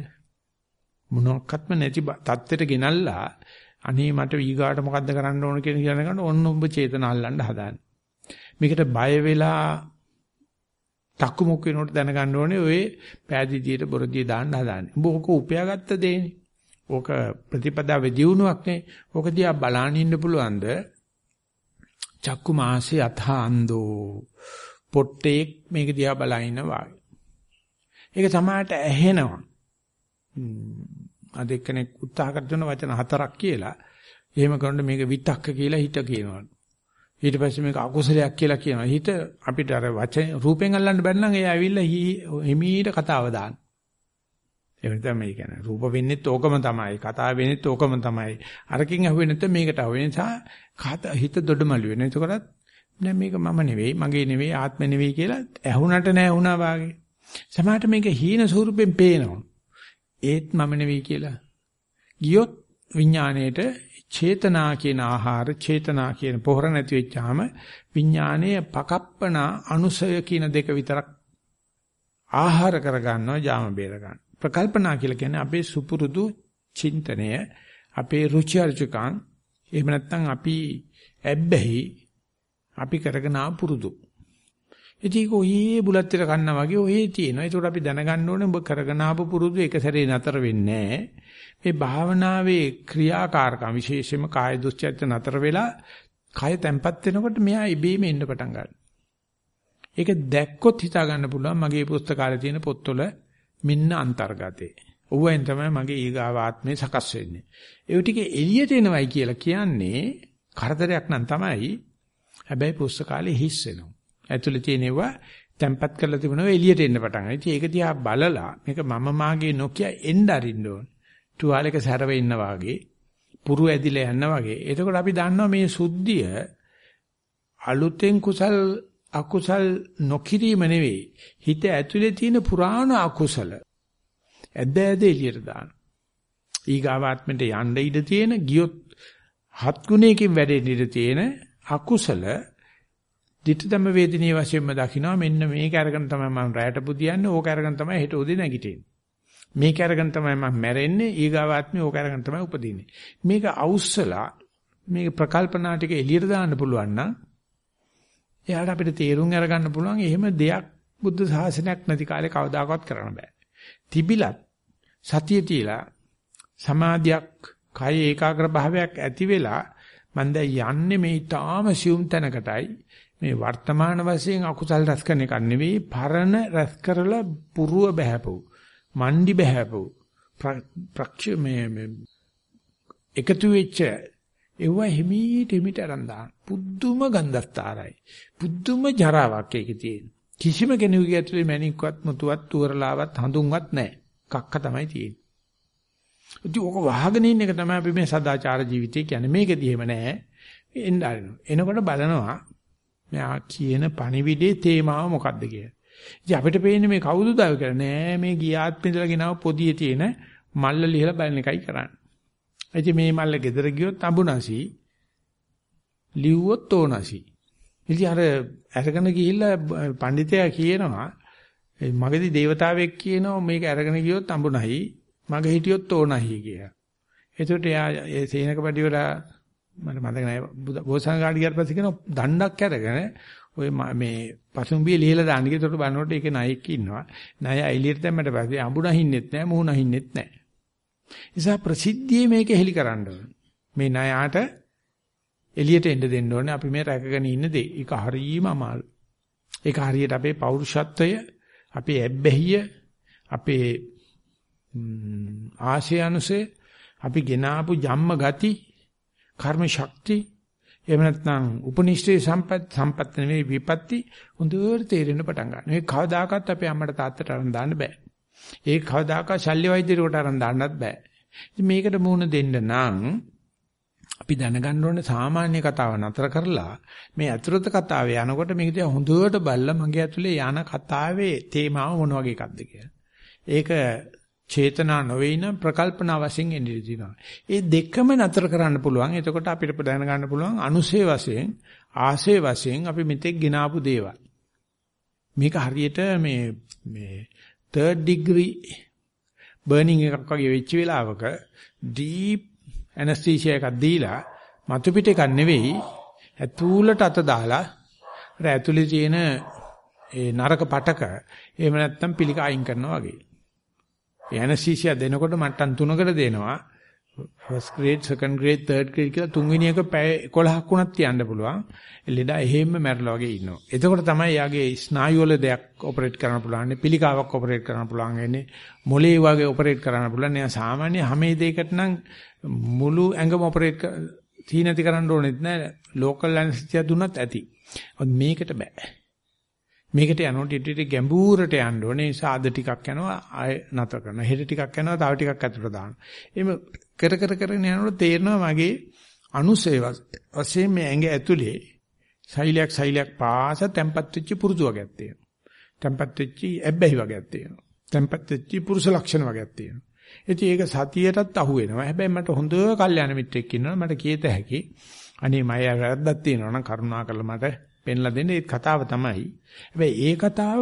මොනක්වත්ම නැති தත්තෙට ගෙනල්ලා අනේ මට ඊගාට මොකද්ද කරන්න ඕන කියන කියන ගන්න ඔන්න ඔබ චේතන අල්ලන්න හදාන්න මේකට බය වෙලා තක්කු මුක් වෙනකොට දැනගන්න ඕනේ ඔය පෑදීදියට බොරදිය දාන්න හදාන්නේ. උඹ ඔක උපයාගත්ත දෙන්නේ. ඕක ප්‍රතිපදාවේ දියුණුවක් නේ. ඕක දිහා බලාගෙන ඉන්න පුළුවන්ද? චක්කු මාසේ අථාන්දෝ පොට්ටේ මේක දිහා බලන වාගේ. ඒක සමාහට ඇහෙනවා. අද එක්කෙනෙක් උත්සාහ කරන වචන හතරක් කියලා. එහෙම කරනකොට මේක විතක්ක කියලා හිත කියනවා. ඊට පස්සේ මේක අකුසලයක් කියලා කියනවා. හිත අපිට අර වචන රූපෙන් අල්ලන්න බැන්න නම් ඒ ඇවිල්ලා හිමීට කතාව දාන්න. එහෙම තමයි මේ කියන්නේ රූප වෙන්නේත් ඕකම තමයි කතා වෙන්නේත් ඕකම තමයි අරකින් අහුවෙන්නේ නැත්නම් මේකට අහුවෙන නිසා හිත දොඩමළු වෙන. එතකොටත් නෑ මේක මම නෙවෙයි මගේ නෙවෙයි ආත්ම නෙවෙයි කියලා ඇහුණට නෑ වුණා වාගේ. සමහරට මේක හීන ස්වරූපෙන් පේනවා. ඒත් මම නෙවෙයි කියලා. ගියොත් විඥාණයට චේතනා කියන ආහාර චේතනා කියන පොහොර නැති වෙච්චාම විඥානයේ පකප්පන අනුසය කියන දෙක විතරක් ආහාර කරගන්නවා ජාම බේර ගන්න. ප්‍රකල්පනා කියලා කියන්නේ අපේ සුපුරුදු චින්තනය, අපේ රුචි අරුචිකං, එහෙම නැත්නම් අපි ඇබ්බැහි අපි කරගෙන ආ පුරුදු. ඉතින් ඔයේ බුලත්තර කන්නා වගේ ඔයේ තියෙනවා. ඒකට අපි දැනගන්න ඕනේ ඔබ කරගෙන ආපු පුරුදු එක සැරේ නතර වෙන්නේ මේ භාවනාවේ ක්‍රියාකාරකම් විශේෂයෙන්ම කාය දුස්චරිත නතර වෙලා කය තැම්පත් වෙනකොට මෙයා ඉබේම එන්න පටන් ගන්නවා. ඒක දැක්කොත් හිතා ගන්න පුළුවන් මගේ පුස්තකාලේ තියෙන පොත්වල මෙන්න අන්තර්ගතේ. ඕවෙන් තමයි මගේ ඊගාව ආත්මේ සකස් වෙන්නේ. ඒ ටික එළියට එනවයි කියලා කියන්නේ කරදරයක් නම් තමයි. හැබැයි පුස්තකාලේ හිස් වෙනවා. ඇතුලේ තියෙනවා තැම්පත් කරලා තිබුණා එළියට එන්න පටන් ගන්නවා. ඉතින් ඒක දිහා බලලා මේක මම මාගේ නොකිය එන්න අරින්න ඕන. තුවාලයක සැරවෙ ඉන්න වාගේ පුරු ඇදිලා යන්න වගේ. එතකොට අපි දන්නවා මේ සුද්ධිය අලුතෙන් කුසල් අකුසල් නොකිරීම නෙවෙයි. හිත ඇතුලේ තියෙන පුරාණ අකුසල ඇද ඇද එළියට දාන. ඊගාවාත්මෙට යන්න ඉඩ තියෙන ගියොත් හත් ගුණයකින් වැඩෙන්න ඉඩ තියෙන අකුසල ditthදම වේදිනිය වශයෙන්ම දකිනවා මෙන්න මේක අරගෙන තමයි මම රැයට පුදියන්නේ ඕක අරගෙන තමයි හෙට උදේ නැගිටින්නේ. මේක අරගෙන තමයි මම මැරෙන්නේ ඊගාවාත්මේ ඕක අරගෙන තමයි උපදින්නේ. මේක අවුස්සලා මේක ප්‍රකල්පනා ටික එළියට දාන්න පුළුවන් නම් එයාට අපිට තේරුම් අරගන්න පුළුවන් එහෙම දෙයක් බුද්ධ ශාසනයක් නැති කාලේ කවදාකවත් කරන්න බෑ. තිබිලත් සතිය තියලා සමාධියක් කය ඒකාග්‍ර භාවයක් ඇති වෙලා මම දැන් යන්නේ මේ ඊටාම සියුම් තැනකටයි මේ වර්තමාන වශයෙන් අකුසල් රැස් කරන එක නෙවෙයි පරණ රැස් කරලා පුරුව බහැපු මණ්ඩි බහැපු ප්‍රක්ෂ මේ එකතු වෙච්ච ඒව හිමීට හිමීට අරන් දාන. පුදුම ගන්ධස්තරයි. පුදුම ජරාවක් ඒකේ තියෙන. කිසිම කෙනෙකුගේ ඇතුලේ මණික්වත් මුතුවත් තුවරලාවත් හඳුන්වත් නැහැ. කක්ක තමයි තියෙන්නේ. ඉතින් ඔක වහගෙන ඉන්න එක තමයි අපි මේ සදාචාර ජීවිතය කියන්නේ. මේකදී එහෙම නැහැ. එන්න එනකොට බලනවා මෙයා කියන පණිවිඩේ තේමාව මොකද්ද කියලා. ඉතින් අපිට පේන්නේ මේ කවුද දාව කියලා නෑ මේ ගියාත් පිටලා ගෙනාව පොදියේ තියෙන මල්ල ලිහලා බලන එකයි කරන්නේ. ඉතින් මේ මල්ල ගෙදර ගියොත් අඹුනසි ලිව්වොත් ඕනසි. ඉතින් අර අරගෙන ගිහිල්ලා පඬිතයා කියනවා මගදී දේවතාවෙක් කියනවා මේක අරගෙන ගියොත් අඹුනයි මග හිටියොත් ඕනයි කියලා. එතකොට එයා ඒ සේනක පඩිවලා මට මතක නැහැ බෝසත්ගාඩි ගියාට පස්සේ කියන දණ්ඩක් අරගෙන ඔය මේ පසුම්බිය ලිහලා දාන්න කිව්වට බලනකොට ඒකේ ණයෙක් ඉන්නවා. ණය එළියට දැම්මට පස්සේ අඹුණ හින්නෙත් නැහැ, මුහුණ හින්නෙත් නැහැ. නිසා ප්‍රසිද්ධියේ මේක හෙලි කරන්න මේ ණයාට එළියට එන්න දෙන්න ඕනේ. අපි මේ රැකගෙන ඉන්න දේ. ඒක හරීම අමාරු. ඒක හරියට අපේ පෞරුෂත්වය, අපේ ඇබ්බැහිය, අපේ ආශය අනුසය, අපි ගෙනාපු ජම්ම ගති කර්ම ශක්තිය එහෙම නැත්නම් උපනිෂ්ඨේ සම්පත් සම්පත් නෙවෙයි විපatti හොඳට තේරෙන්න පටන් ගන්නවා. මේ කවදාකවත් අපේ අම්මට තාත්තට අරන් දාන්න බෑ. ඒක කවදාකවත් ශල්‍ය වෛද්‍යරුවට අරන් දාන්නත් බෑ. ඉතින් මේකට මුහුණ දෙන්න නම් අපි දැනගන්න ඕනේ සාමාන්‍ය කතාව නතර කරලා මේ අතුරුත කතාවේ යනකොට මේක දිහා හොඳට බලලා මගේ ඇතුලේ යන කතාවේ තේමාව මොන වගේ එකක්ද කියලා. ඒක චේතනා නොවේ නම් ප්‍රකල්පනා වශයෙන් එන්නේ දිනවා. ඒ දෙකම නතර කරන්න පුළුවන්. එතකොට අපිට දැනගන්න පුළුවන් අනුසේ වශයෙන් ආසේ වශයෙන් අපි මෙතෙක් ගినాපු දේවල්. මේක හරියට මේ මේ third degree burning එකක් වගේ වෙච්ච වෙලාවක deep anesthesia එකක් දීලා මතු පිට එකක් නෙවෙයි ඇතුළට අත දාලා අර ඇතුලේ තියෙන ඒ නරක පටක එහෙම නැත්නම් පිළික අයින් කරනවා වගේ. ඇනස්තීසියා දෙනකොට මට්ටම් තුනකට දෙනවා. First grade, second grade, third grade කියලා තුන්වෙනි එක පැය 11ක් වුණත් තියන්න පුළුවන්. ලෙඩා එහෙම්ම මැරලා වගේ ඉන්නවා. එතකොට තමයි යාගේ ස්නායු වල දෙයක් ඔපරේට් කරන්න පුළුවන්. පිළිකාවක් ඔපරේට් කරන්න පුළුවන් වෙන්නේ. මොලේ වගේ ඔපරේට් කරන්න පුළුවන්. නේ සාමාන්‍ය හැමේ දෙයකට නම් මුළු ඇඟම ඔපරේට් තීනති කරන්න ඕනෙත් නෑ. ලෝකල් ඇනස්තීසියා දුන්නත් ඇති. මේකට බෑ. මේකට යනකොට ඊට ඊට ගැඹුරට යන්න ඕනේ. සාද ටිකක් යනවා ආය නතර කරනවා. හෙට ටිකක් යනවා තව ටිකක් අතුරට දානවා. එහෙම කර කර කරගෙන යනකොට තේරෙනවා මගේ අනුසය වශයෙන් මේ ඇඟ ඇතුලේ සෛලයක් සෛලයක් පාස තැම්පත් වෙච්ච පුරුදු වගේක් තියෙනවා. තැම්පත් වෙච්ච ඇබ්බැහි වගේක් තියෙනවා. තැම්පත් වෙච්ච පුරුෂ ලක්ෂණ වගේක් තියෙනවා. ඉතින් ඒක සතියටත් අහු වෙනවා. හැබැයි මට හොඳ කල්යාණ මිත්‍රෙක් ඉන්නවා. මට කීත හැකි. අනේ මම වැරද්දක් තියෙනවා නම් කරුණා කරලා මට පෙන්ලා දෙන්න ඒ කතාව තමයි. හැබැයි ඒ කතාව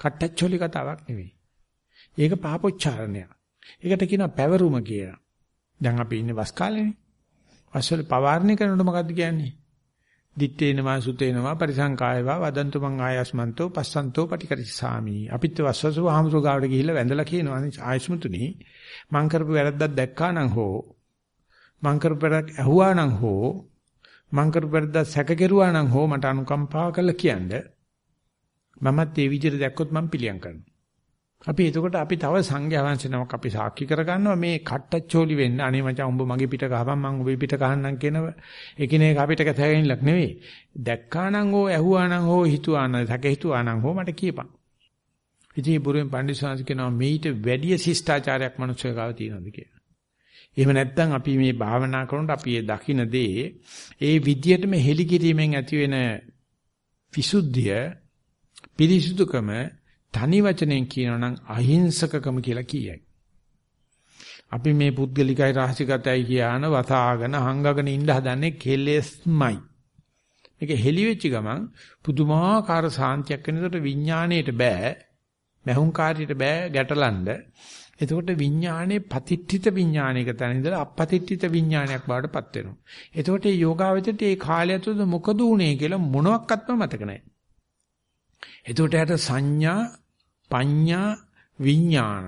කට්ටච්චෝලි කතාවක් නෙවෙයි. ඒක පාපොච්චාරණයක්. ඒකට කියනවා පැවරුම කියලා. දැන් අපි ඉන්නේ වස් කාලේනේ. වස්වල පවාරණය කරනකොට මොකද්ද කියන්නේ? දිත්තේනවා සුතේනවා පරිසංකායවා වදන්තු මං ආයස්මන්තෝ පස්සන්තෝ පටිකරිසාමි. අපිත් වස්වසව හාමුදුරුවෝ ගාවට ගිහිල්ලා වැඳලා කියනවා ආයස්මතුනි මං කරපු වැරද්දක් දැක්කා නම් හෝ මං කරපු වැරද්දක් ඇහුවා නම් හෝ මං කරපු වැරද්දක් සැක කෙරුවා නම් හෝ මට අනුකම්පා කරලා කියන්න මමත් ඒ විදිහට දැක්කොත් මං පිළියම් කරනවා. අපි එතකොට අපි තව සංඝයා වහන්සේ නමක් අපි සාක්ෂි කරගන්නවා. මේ කට්ටච්චෝලි වෙන්න අනේ මචං උඹ මගේ පිට ගහපන් මං ඔබේ පිට ගහන්නම් කියනව එකිනෙක අපිට කැතගෙනලක් නෙවෙයි. දැක්කානම් ඕ ඇහුවානම් හෝ හිතුවානම් සැක හිතුවානම් හෝ මට කියපන්. ඉතින් බුරුවෙන් පඬිස්සාංශ කියනවා මේිට වැඩි ශිෂ්ටාචාරයක් මනුස්සය ගාව තියෙනවද? කියලා. එහෙම නැත්නම් අපි මේ භාවනා කරනකොට අපි ඒ දකින්න දේ ඒ විද්‍යයටම හෙලි කිරීමෙන් ඇති වෙන විසුද්ධිය පිරිසුදුකම තනි වචනෙන් කියනවා නම් අහිංසකකම කියලා කියයි. අපි මේ පුද්ගලිකයි රහසිගතයි කියන වතාගෙන හංගගෙන ඉන්න හදන්නේ කෙලෙස්මයි. මේක හෙලි වෙච්ච ගමන් පුදුමාකාර සාන්තියක් වෙනකොට විඥාණයට බෑ, මහුංකාරයට බෑ ගැටලන්න. එතකොට විඥානයේ පතිට්ඨිත විඥානයක තැන ඉඳලා අපපතිට්ඨිත විඥානයක් බවටපත් වෙනවා. එතකොට මේ යෝගාවචරයට මේ කාලය තුළ මොකද උනේ කියලා මොනවත්ක්වත්ම මතක නැහැ. එතකොට යට සංඥා පඤ්ඤා විඥාන.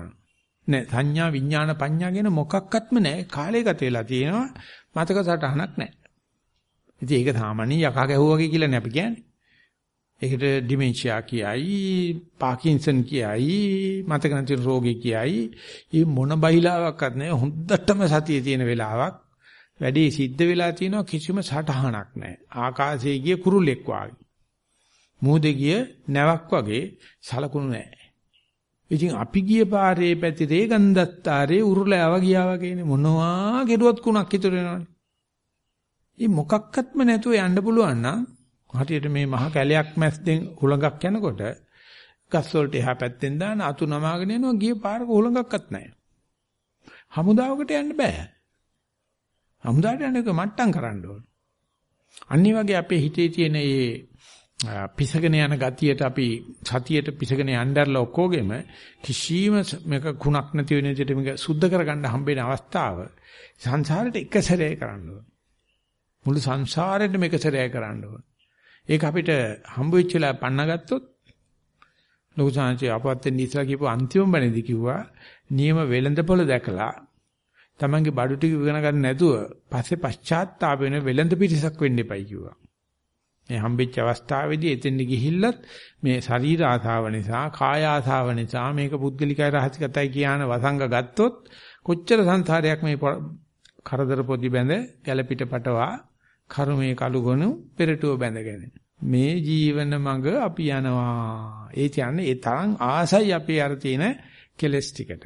නෑ සංඥා විඥාන පඤ්ඤා කියන මොකක්වත්ම නෑ. කාලය ගත වෙලා තියෙනවා. මතක සටහනක් නෑ. ඉතින් ඒක සාමාන්‍ය යකා ගැහුවා වගේ කියලා නේ අපි කියන්නේ. ඒකට ඩිමෙන්ෂියා කියයි පාකින්සන් කියයි මතක නැති රෝගී කියයි. මේ මොන බයිලාවක්වත් නෑ හොඳටම සතියේ තියෙන වෙලාවක්. වැඩේ සිද්ධ වෙලා තියෙනවා කිසිම සටහනක් නෑ ආකාශයේ ගිය කුරුල්ලෙක් වාගේ. මූදේ ගිය නැවක් වගේ සලකුණු නැහැ. ඉතින් අපි ගිය පාරේ පැතිරේ ගන්ධත්තාරේ උරුලෑව ගියා වගේනේ මොනවා කෙරුවත් කුණක් ඉතුරු වෙනවනේ. මේ මොකක්වත්ම නැතුව යන්න පුළුවන් නම් හරියට මේ මහ කැලයක් මැස්දෙන් හුලඟක් යනකොට ගස් වලට එහා පැත්තෙන් දාන අතු නමාගෙන යනවා ගිය පාරක හුලඟක්වත් නැහැ. හමුදාවකට යන්න බෑ. හමුදාවට යන්න එක මට්ටම් කරන්න ඕන. අනිත් වගේ අපේ හිතේ තියෙන මේ පිසගෙන යන ගතියට අපි සතියට පිසගෙන යnderලා ඔක්කොගෙම කිසිම මේක කුණක් නැති වෙන විදිහට මේක සුද්ධ කරගන්න හම්බෙන අවස්ථාව සංසාරෙට එක සැරේ කරන්න ඕන. මුළු සංසාරෙට මේක සැරේ කරන්න ඕන. ඒක අපිට හම්බ වෙච්ච වෙලාව පන්න ගත්තොත් ලොකු සංචය අපවත් වෙන්න ඉස්සලා කියපු අන්තිම බණේදී කිව්වා නියම වෙළඳපොළ දැකලා තමන්ගේ බඩු ටික ඉගෙන ගන්න නැතුව පස්සේ පශ්චාත්තාප වෙන වෙළඳ පිරිසක් වෙන්න එපයි කිව්වා. මේ හම්බෙච්ච අවස්ථාවේදී එතෙන්ට ගිහිල්ලත් මේ ශරීර ආසාව නිසා, කාය ආසාව නිසා මේක පුද්ගලිකයි රහසිගතයි කියන වසංග ගත්තොත් කොච්චර සංසාරයක් මේ කරදර පොදි බැඳ ගැලපිට පටවා කර්මයේ කලුගොනු පෙරටුව බැඳගෙන මේ ජීවන මඟ අපි යනවා. ඒ කියන්නේ ඒ තරම් ආසයි අපි අර තියෙන කෙලස් ටිකට.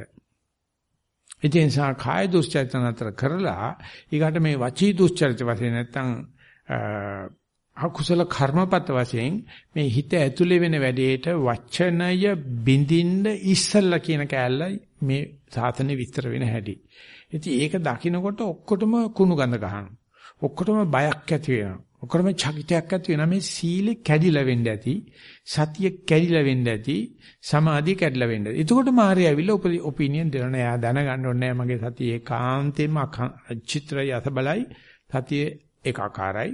ඉතින් සා කාය දුස්චරිත නතර කරලා ඊකට මේ වචී දුස්චරිත වශයෙන් නැත්තම් අකුසල කර්මපත වශයෙන් මේ හිත ඇතුලේ වෙන වැඩේට වචනය බින්දින්න ඉස්සල්ලා කියන කෑල්ලයි මේ සාසනේ විස්තර වෙන හැටි. ඉතින් ඒක දකිනකොට ඔක්කොටම කුණු ගඳ ගන්නවා. ඔක්කොටම බයක් ඇති වෙනවා. ඔක්කොටම චකිතයක් ඇති වෙනවා මේ සීලෙ කැඩිලා වෙන්න ඇති. සතිය කැඩිලා වෙන්න ඇති. සමාධිය කැඩිලා වෙන්න ඇති. එතකොට මාර්ය ඇවිල්ලා ඔපිනියන් දෙනවා. එයා දැනගන්න ඕනේ මගේ සතිය ඒකාන්තයෙන්ම චිත්‍රය අසබලයි. සතිය ඒකාකාරයි.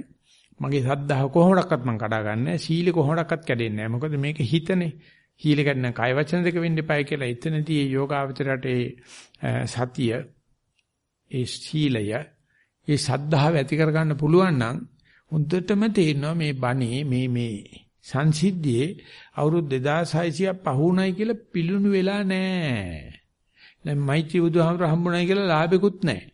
මගේ සද්ධාව කොහොමඩක්වත් මම කඩාගන්නේ සීල කොහොමඩක්වත් කැඩෙන්නේ නැහැ. මොකද මේක හිතනේ. හීල කඩන කය වචන දෙක වෙන්න එපායි කියලා එතනදී මේ යෝගාවචරයට ඒ සතිය ඒ සීලය ඒ සද්ධාව ඇති කරගන්න පුළුවන් නම් හොඳටම තේරෙනවා මේ බණේ මේ මේ සංසිද්ධියේ අවුරුදු 2600ක් පහුණයි කියලා පිළුණු වෙලා නැහැ. දැන් මෛත්‍රී බුදුහාමර හම්බුණයි කියලා ලාභෙකුත් නැහැ.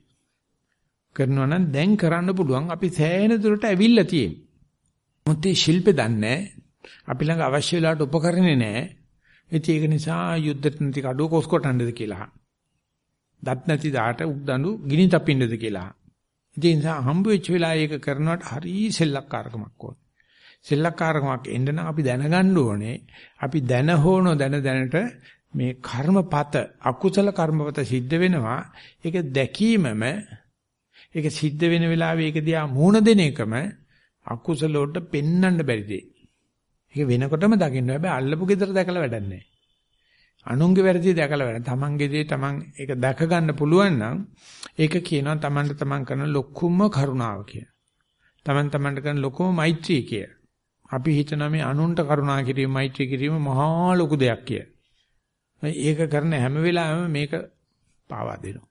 කරනවා නම් දැන් කරන්න පුළුවන් අපි සෑහෙන දුරට ඇවිල්ලා තියෙන්නේ. මොකද මේ ශිල්පේ දන්නේ අපි ළඟ අවශ්‍ය වෙලාවට උපකරණේ නැහැ. ඉතින් ඒක නිසා යුද්ධට නැති කඩුව කොස්කොටන්නද කියලා. දත් නැති දාට උක්දඬු ගිනි තපින්නද කියලා. ඉතින් ඒ නිසා හම්බ වෙච්ච වෙලාව ඒක කරනවට හරි සෙල්ලක්කාරකමක් ඕන. සෙල්ලක්කාරකමක් එන්න නම් අපි දැනගන්න ඕනේ. අපි දැන හෝනෝ දැන දැනට මේ කර්මපත අකුසල කර්මපත සිද්ධ වෙනවා. ඒක දැකීමම ඒක සිද්ධ වෙන වෙලාවේ ඒක දිහා මූණ දෙන එකම අකුසල වලට පෙන්වන්න බැරි දෙයක්. ඒක වෙනකොටම දකින්න හැබැයි අල්ලපු gedara දැකලා වැඩක් නැහැ. අනුන්ගේ වැරදි දැකලා වැඩ. තමන්ගේ දේ තමන් ඒක දැක ගන්න පුළුවන් නම් ඒක කියනවා තමන්ට තමන් කරන ලොකුම කරුණාව කියලා. තමන් තමන්ට කරන ලොකුම මෛත්‍රිය කියලා. අපි හිතනවා මේ අනුන්ට කරුණා කිරීම මෛත්‍රී කිරීම මහා ලොකු දෙයක් කියලා. ඒක කරන හැම වෙලාවෙම මේක පාවා දෙනවා.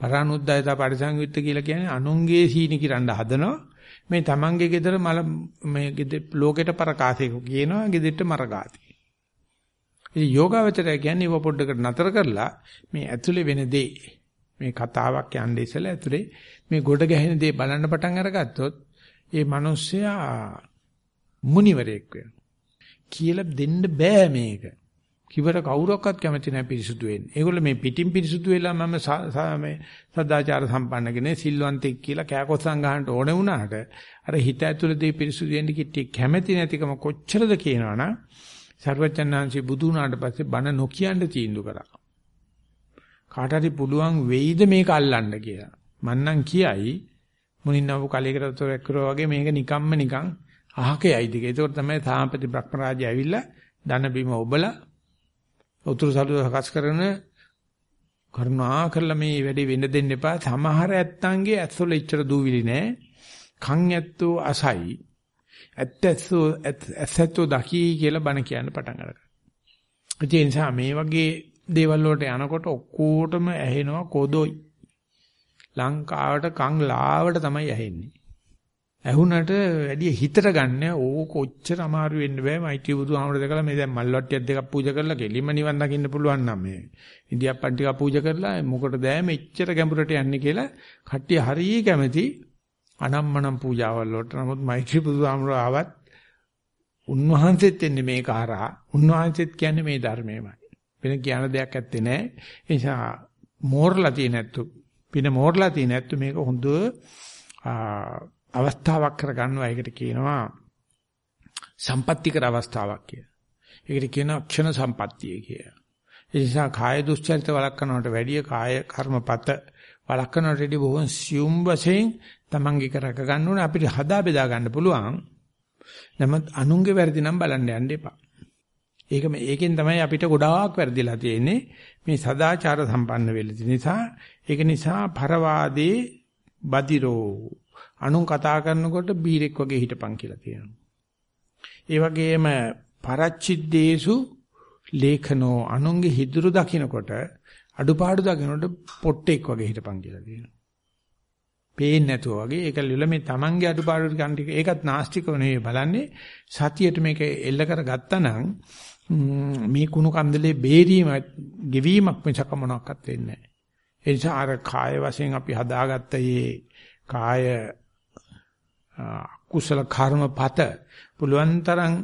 පරානුද්යතා පරිසංයුක්ත කියලා කියන්නේ අනුන්ගේ සීනි කිරන්න හදනවා. මේ තමන්ගේ ගෙදර මල මේ ලෝකෙට පරකාසෙක කියනවා ගෙදෙට්ට මරගාති. ඉතින් යෝගාවචරය කියන්නේ ඉව පොඩ්ඩකට නතර කරලා මේ ඇතුලේ වෙන දේ මේ කතාවක් යන්නේ ඉස්සලා ඇතුලේ මේ ගොඩ ගැහෙන දේ බලන්න පටන් අරගත්තොත් ඒ මිනිස්සයා මුනිවරයෙක් වෙනවා. කියලා දෙන්න බෑ මේක. කිවර කවුරක්වත් කැමති නැහැ පිරිසුදු වෙන්න. ඒගොල්ලෝ මේ පිටින් පිරිසුදු වෙලා මම මේ සදාචාර සම්පන්න කෙනෙක් සිල්වන්තෙක් කියලා කෑකොස්සන් ගහන්න ඕනේ වුණාට අර හිත ඇතුළේ පිරිසුදු වෙන්න කිට්ටි කැමති නැතිකම කොච්චරද කියනවනම් සර්වචන්නාංශي බුදු වුණාට පස්සේ බණ නොකියන්න තීන්දුව කරා. කාට හරි පුළුවන් වෙයිද මේක අල්ලන්න කියලා. මන්නම් කියයි මුනින්නව කලයකට තොරක් වගේ මේක නිකම්ම නිකන් අහකයයිද කියලා. ඒකෝර තමයි තාමපති බ්‍රහ්මරාජය ඇවිල්ලා ධන බිම ඔබලා උතුරු සළුව සකස් කරන කරුණා කරලා මේ වැඩේ වෙන්න දෙන්න එපා. සමහර ඇත්තන්ගේ ඇස්වල ඉච්චර දූවිලි නෑ. කන් ඇත්තෝ අසයි. ඇත්තැස්සෝ ඇත්තැත්තෝ දකි කියලා බණ කියන්න පටන් අරගන්නවා. ඒ නිසා මේ වගේ දේවල් වලට යනකොට ඔක්කොටම ඇහෙනවා කොදොයි. ලංකාවට කන් ලාවට තමයි ඇහෙන්නේ. ඇහුනට වැඩි හිතට ගන්න ඕක කොච්චර අමාරු වෙන්න බෑ මෛත්‍රී බුදුහාමර දැකලා මේ දැන් මල්වට්ටියක් දෙකක් පූජා කරලා කෙලින්ම නිවන් දකින්න පුළුවන් නම් මේ ඉන්දියාප්පන් ටිකක් පූජා කරලා මොකටද මෙච්චර ගැඹුරට යන්නේ කියලා කට්ටිය හරිය කැමති අනම්මනම් පූජාවල් වලට නමුත් මෛත්‍රී බුදුහාමර ආවත් උන්වහන්සේත් එන්නේ මේ කාරා උන්වහන්සේත් කියන්නේ මේ ධර්මයමයි වෙන කියන දෙයක් ඇත්තේ නැහැ ඒ නිසා මෝරලා තියෙන ඇත්තු පින මෝරලා තියෙන ඇත්තු මේක හොඳ අවස්ථාවක් කරගන්නවා. ඒකට කියනවා සම්පත්‍තිකර අවස්ථාවක් කියලා. ඒකට කියනවා ක්ෂණ සම්පත්තිය කියලා. ඒ නිසා කාය දුස්චරිත වළක්වනවට වැඩිය කාය කර්මපත වළක්වනවට වැඩිය බොහොම සියුම් වශයෙන් තමන්ගේ කරක ගන්න ඕනේ අපිට හදා බෙදා ගන්න පුළුවන්. නමුත් අනුන්ගේ වැරදි නම් බලන්න යන්න එපා. ඒක මේකෙන් තමයි අපිට ගොඩාක් වැරදිලා තියෙන්නේ මේ සදාචාර සම්පන්න වෙලති නිසා ඒක නිසා පරවාදේ බදිරෝ අනුන් කතා කරනකොට බීරෙක් වගේ හිටපන් කියලා කියනවා. ඒ වගේම පරච්චිද්දේසු ලේඛනෝ අනුන්ගේ හිදුරු දකින්නකොට අඩුපාඩු දකින්නකොට පොට්ටෙක් වගේ හිටපන් කියලා කියනවා. පේන්නේ නැතුව වගේ ඒක ලියල මේ Tamange අඩුපාඩු ටික ටික ඒකත් නාස්තිකව නෙවෙයි බලන්නේ සතියට මේක එල්ල කරගත්තා නම් මේ කුණු කන්දලේ බේරීම ගෙවීමක් මිසක මොනවත් වෙන්නේ නැහැ. ඒ නිසා අර කාය වශයෙන් අපි හදාගත්ත මේ කාය කුසල කර්මපත පුළුවන් තරම්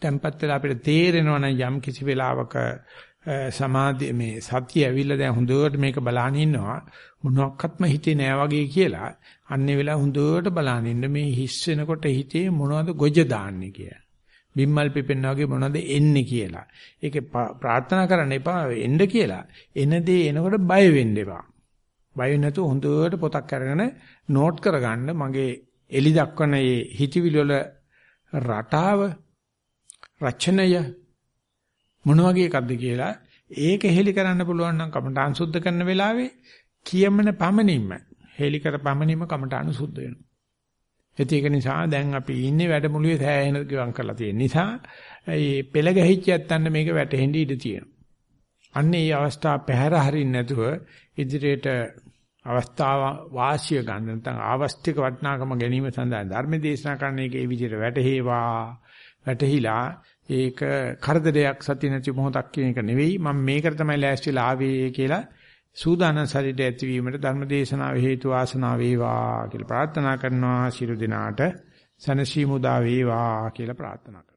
tempat වෙලා අපිට තේරෙනවා නම් යම් කිසි වෙලාවක සමාධි මේ සතිය ඇවිල්ලා දැන් හොඳට මේක බලහන් ඉන්නවා. මොනක්වත්ම හිතේ නෑ වගේ කියලා අන්නේ වෙලාව හොඳට බලහන් ඉන්න. මේ හිස් වෙනකොට හිතේ මොනවද ගොජ දාන්නේ කියලා. බිම්මල් පිපෙන්න වගේ මොනවද එන්නේ කියලා. ඒක ප්‍රාර්ථනා කරන්න එපා එන්න කියලා. එන දේ එනකොට බය වෙන්න එපා. බය නැතුව හොඳට පොතක් අරගෙන නෝට් කරගන්න. මගේ එලි දක්වන මේ හිතවිලි වල රටාව රචනය මොන වගේ එකක්ද කියලා ඒක හෙලි කරන්න පුළුවන් නම් කමඨාන් සුද්ධ කරන වෙලාවේ කියමන පමණින්ම හෙලි කර පමණින්ම කමඨාන් සුද්ධ වෙනවා. ඒක නිසා දැන් අපි ඉන්නේ වැඩමුළුවේ සෑහෙන ගිවන් කරලා තියෙන නිසා මේ පෙළ ගැහිච්ච යත්තන්න මේක වැටෙහෙන්න ඉඩ තියෙනවා. අන්න ඒ අවස්ථාව පැහැර හරින්න නැතුව ඉදිරියට අවස්ථාව වාසිය ගන්න නැත්නම් ආවස්තික වටිනාකම ගැනීම සඳහා ධර්ම දේශනා කරන එකේ විදිහට වැටහෙවා වැටහිලා ඒක කරදරයක් සති නැති මොහොතක් කියන එක නෙවෙයි. මම මේකට තමයි ලෑස්තිලා ආවේ කියලා සූදානම් ශරීරය ඇතිවීමට ධර්ම දේශනාව හේතු ආසනාව වේවා කියලා ප්‍රාර්ථනා කරනවා. ශිරු දිනාට සනසීමුදා වේවා කියලා ප්‍රාර්ථනා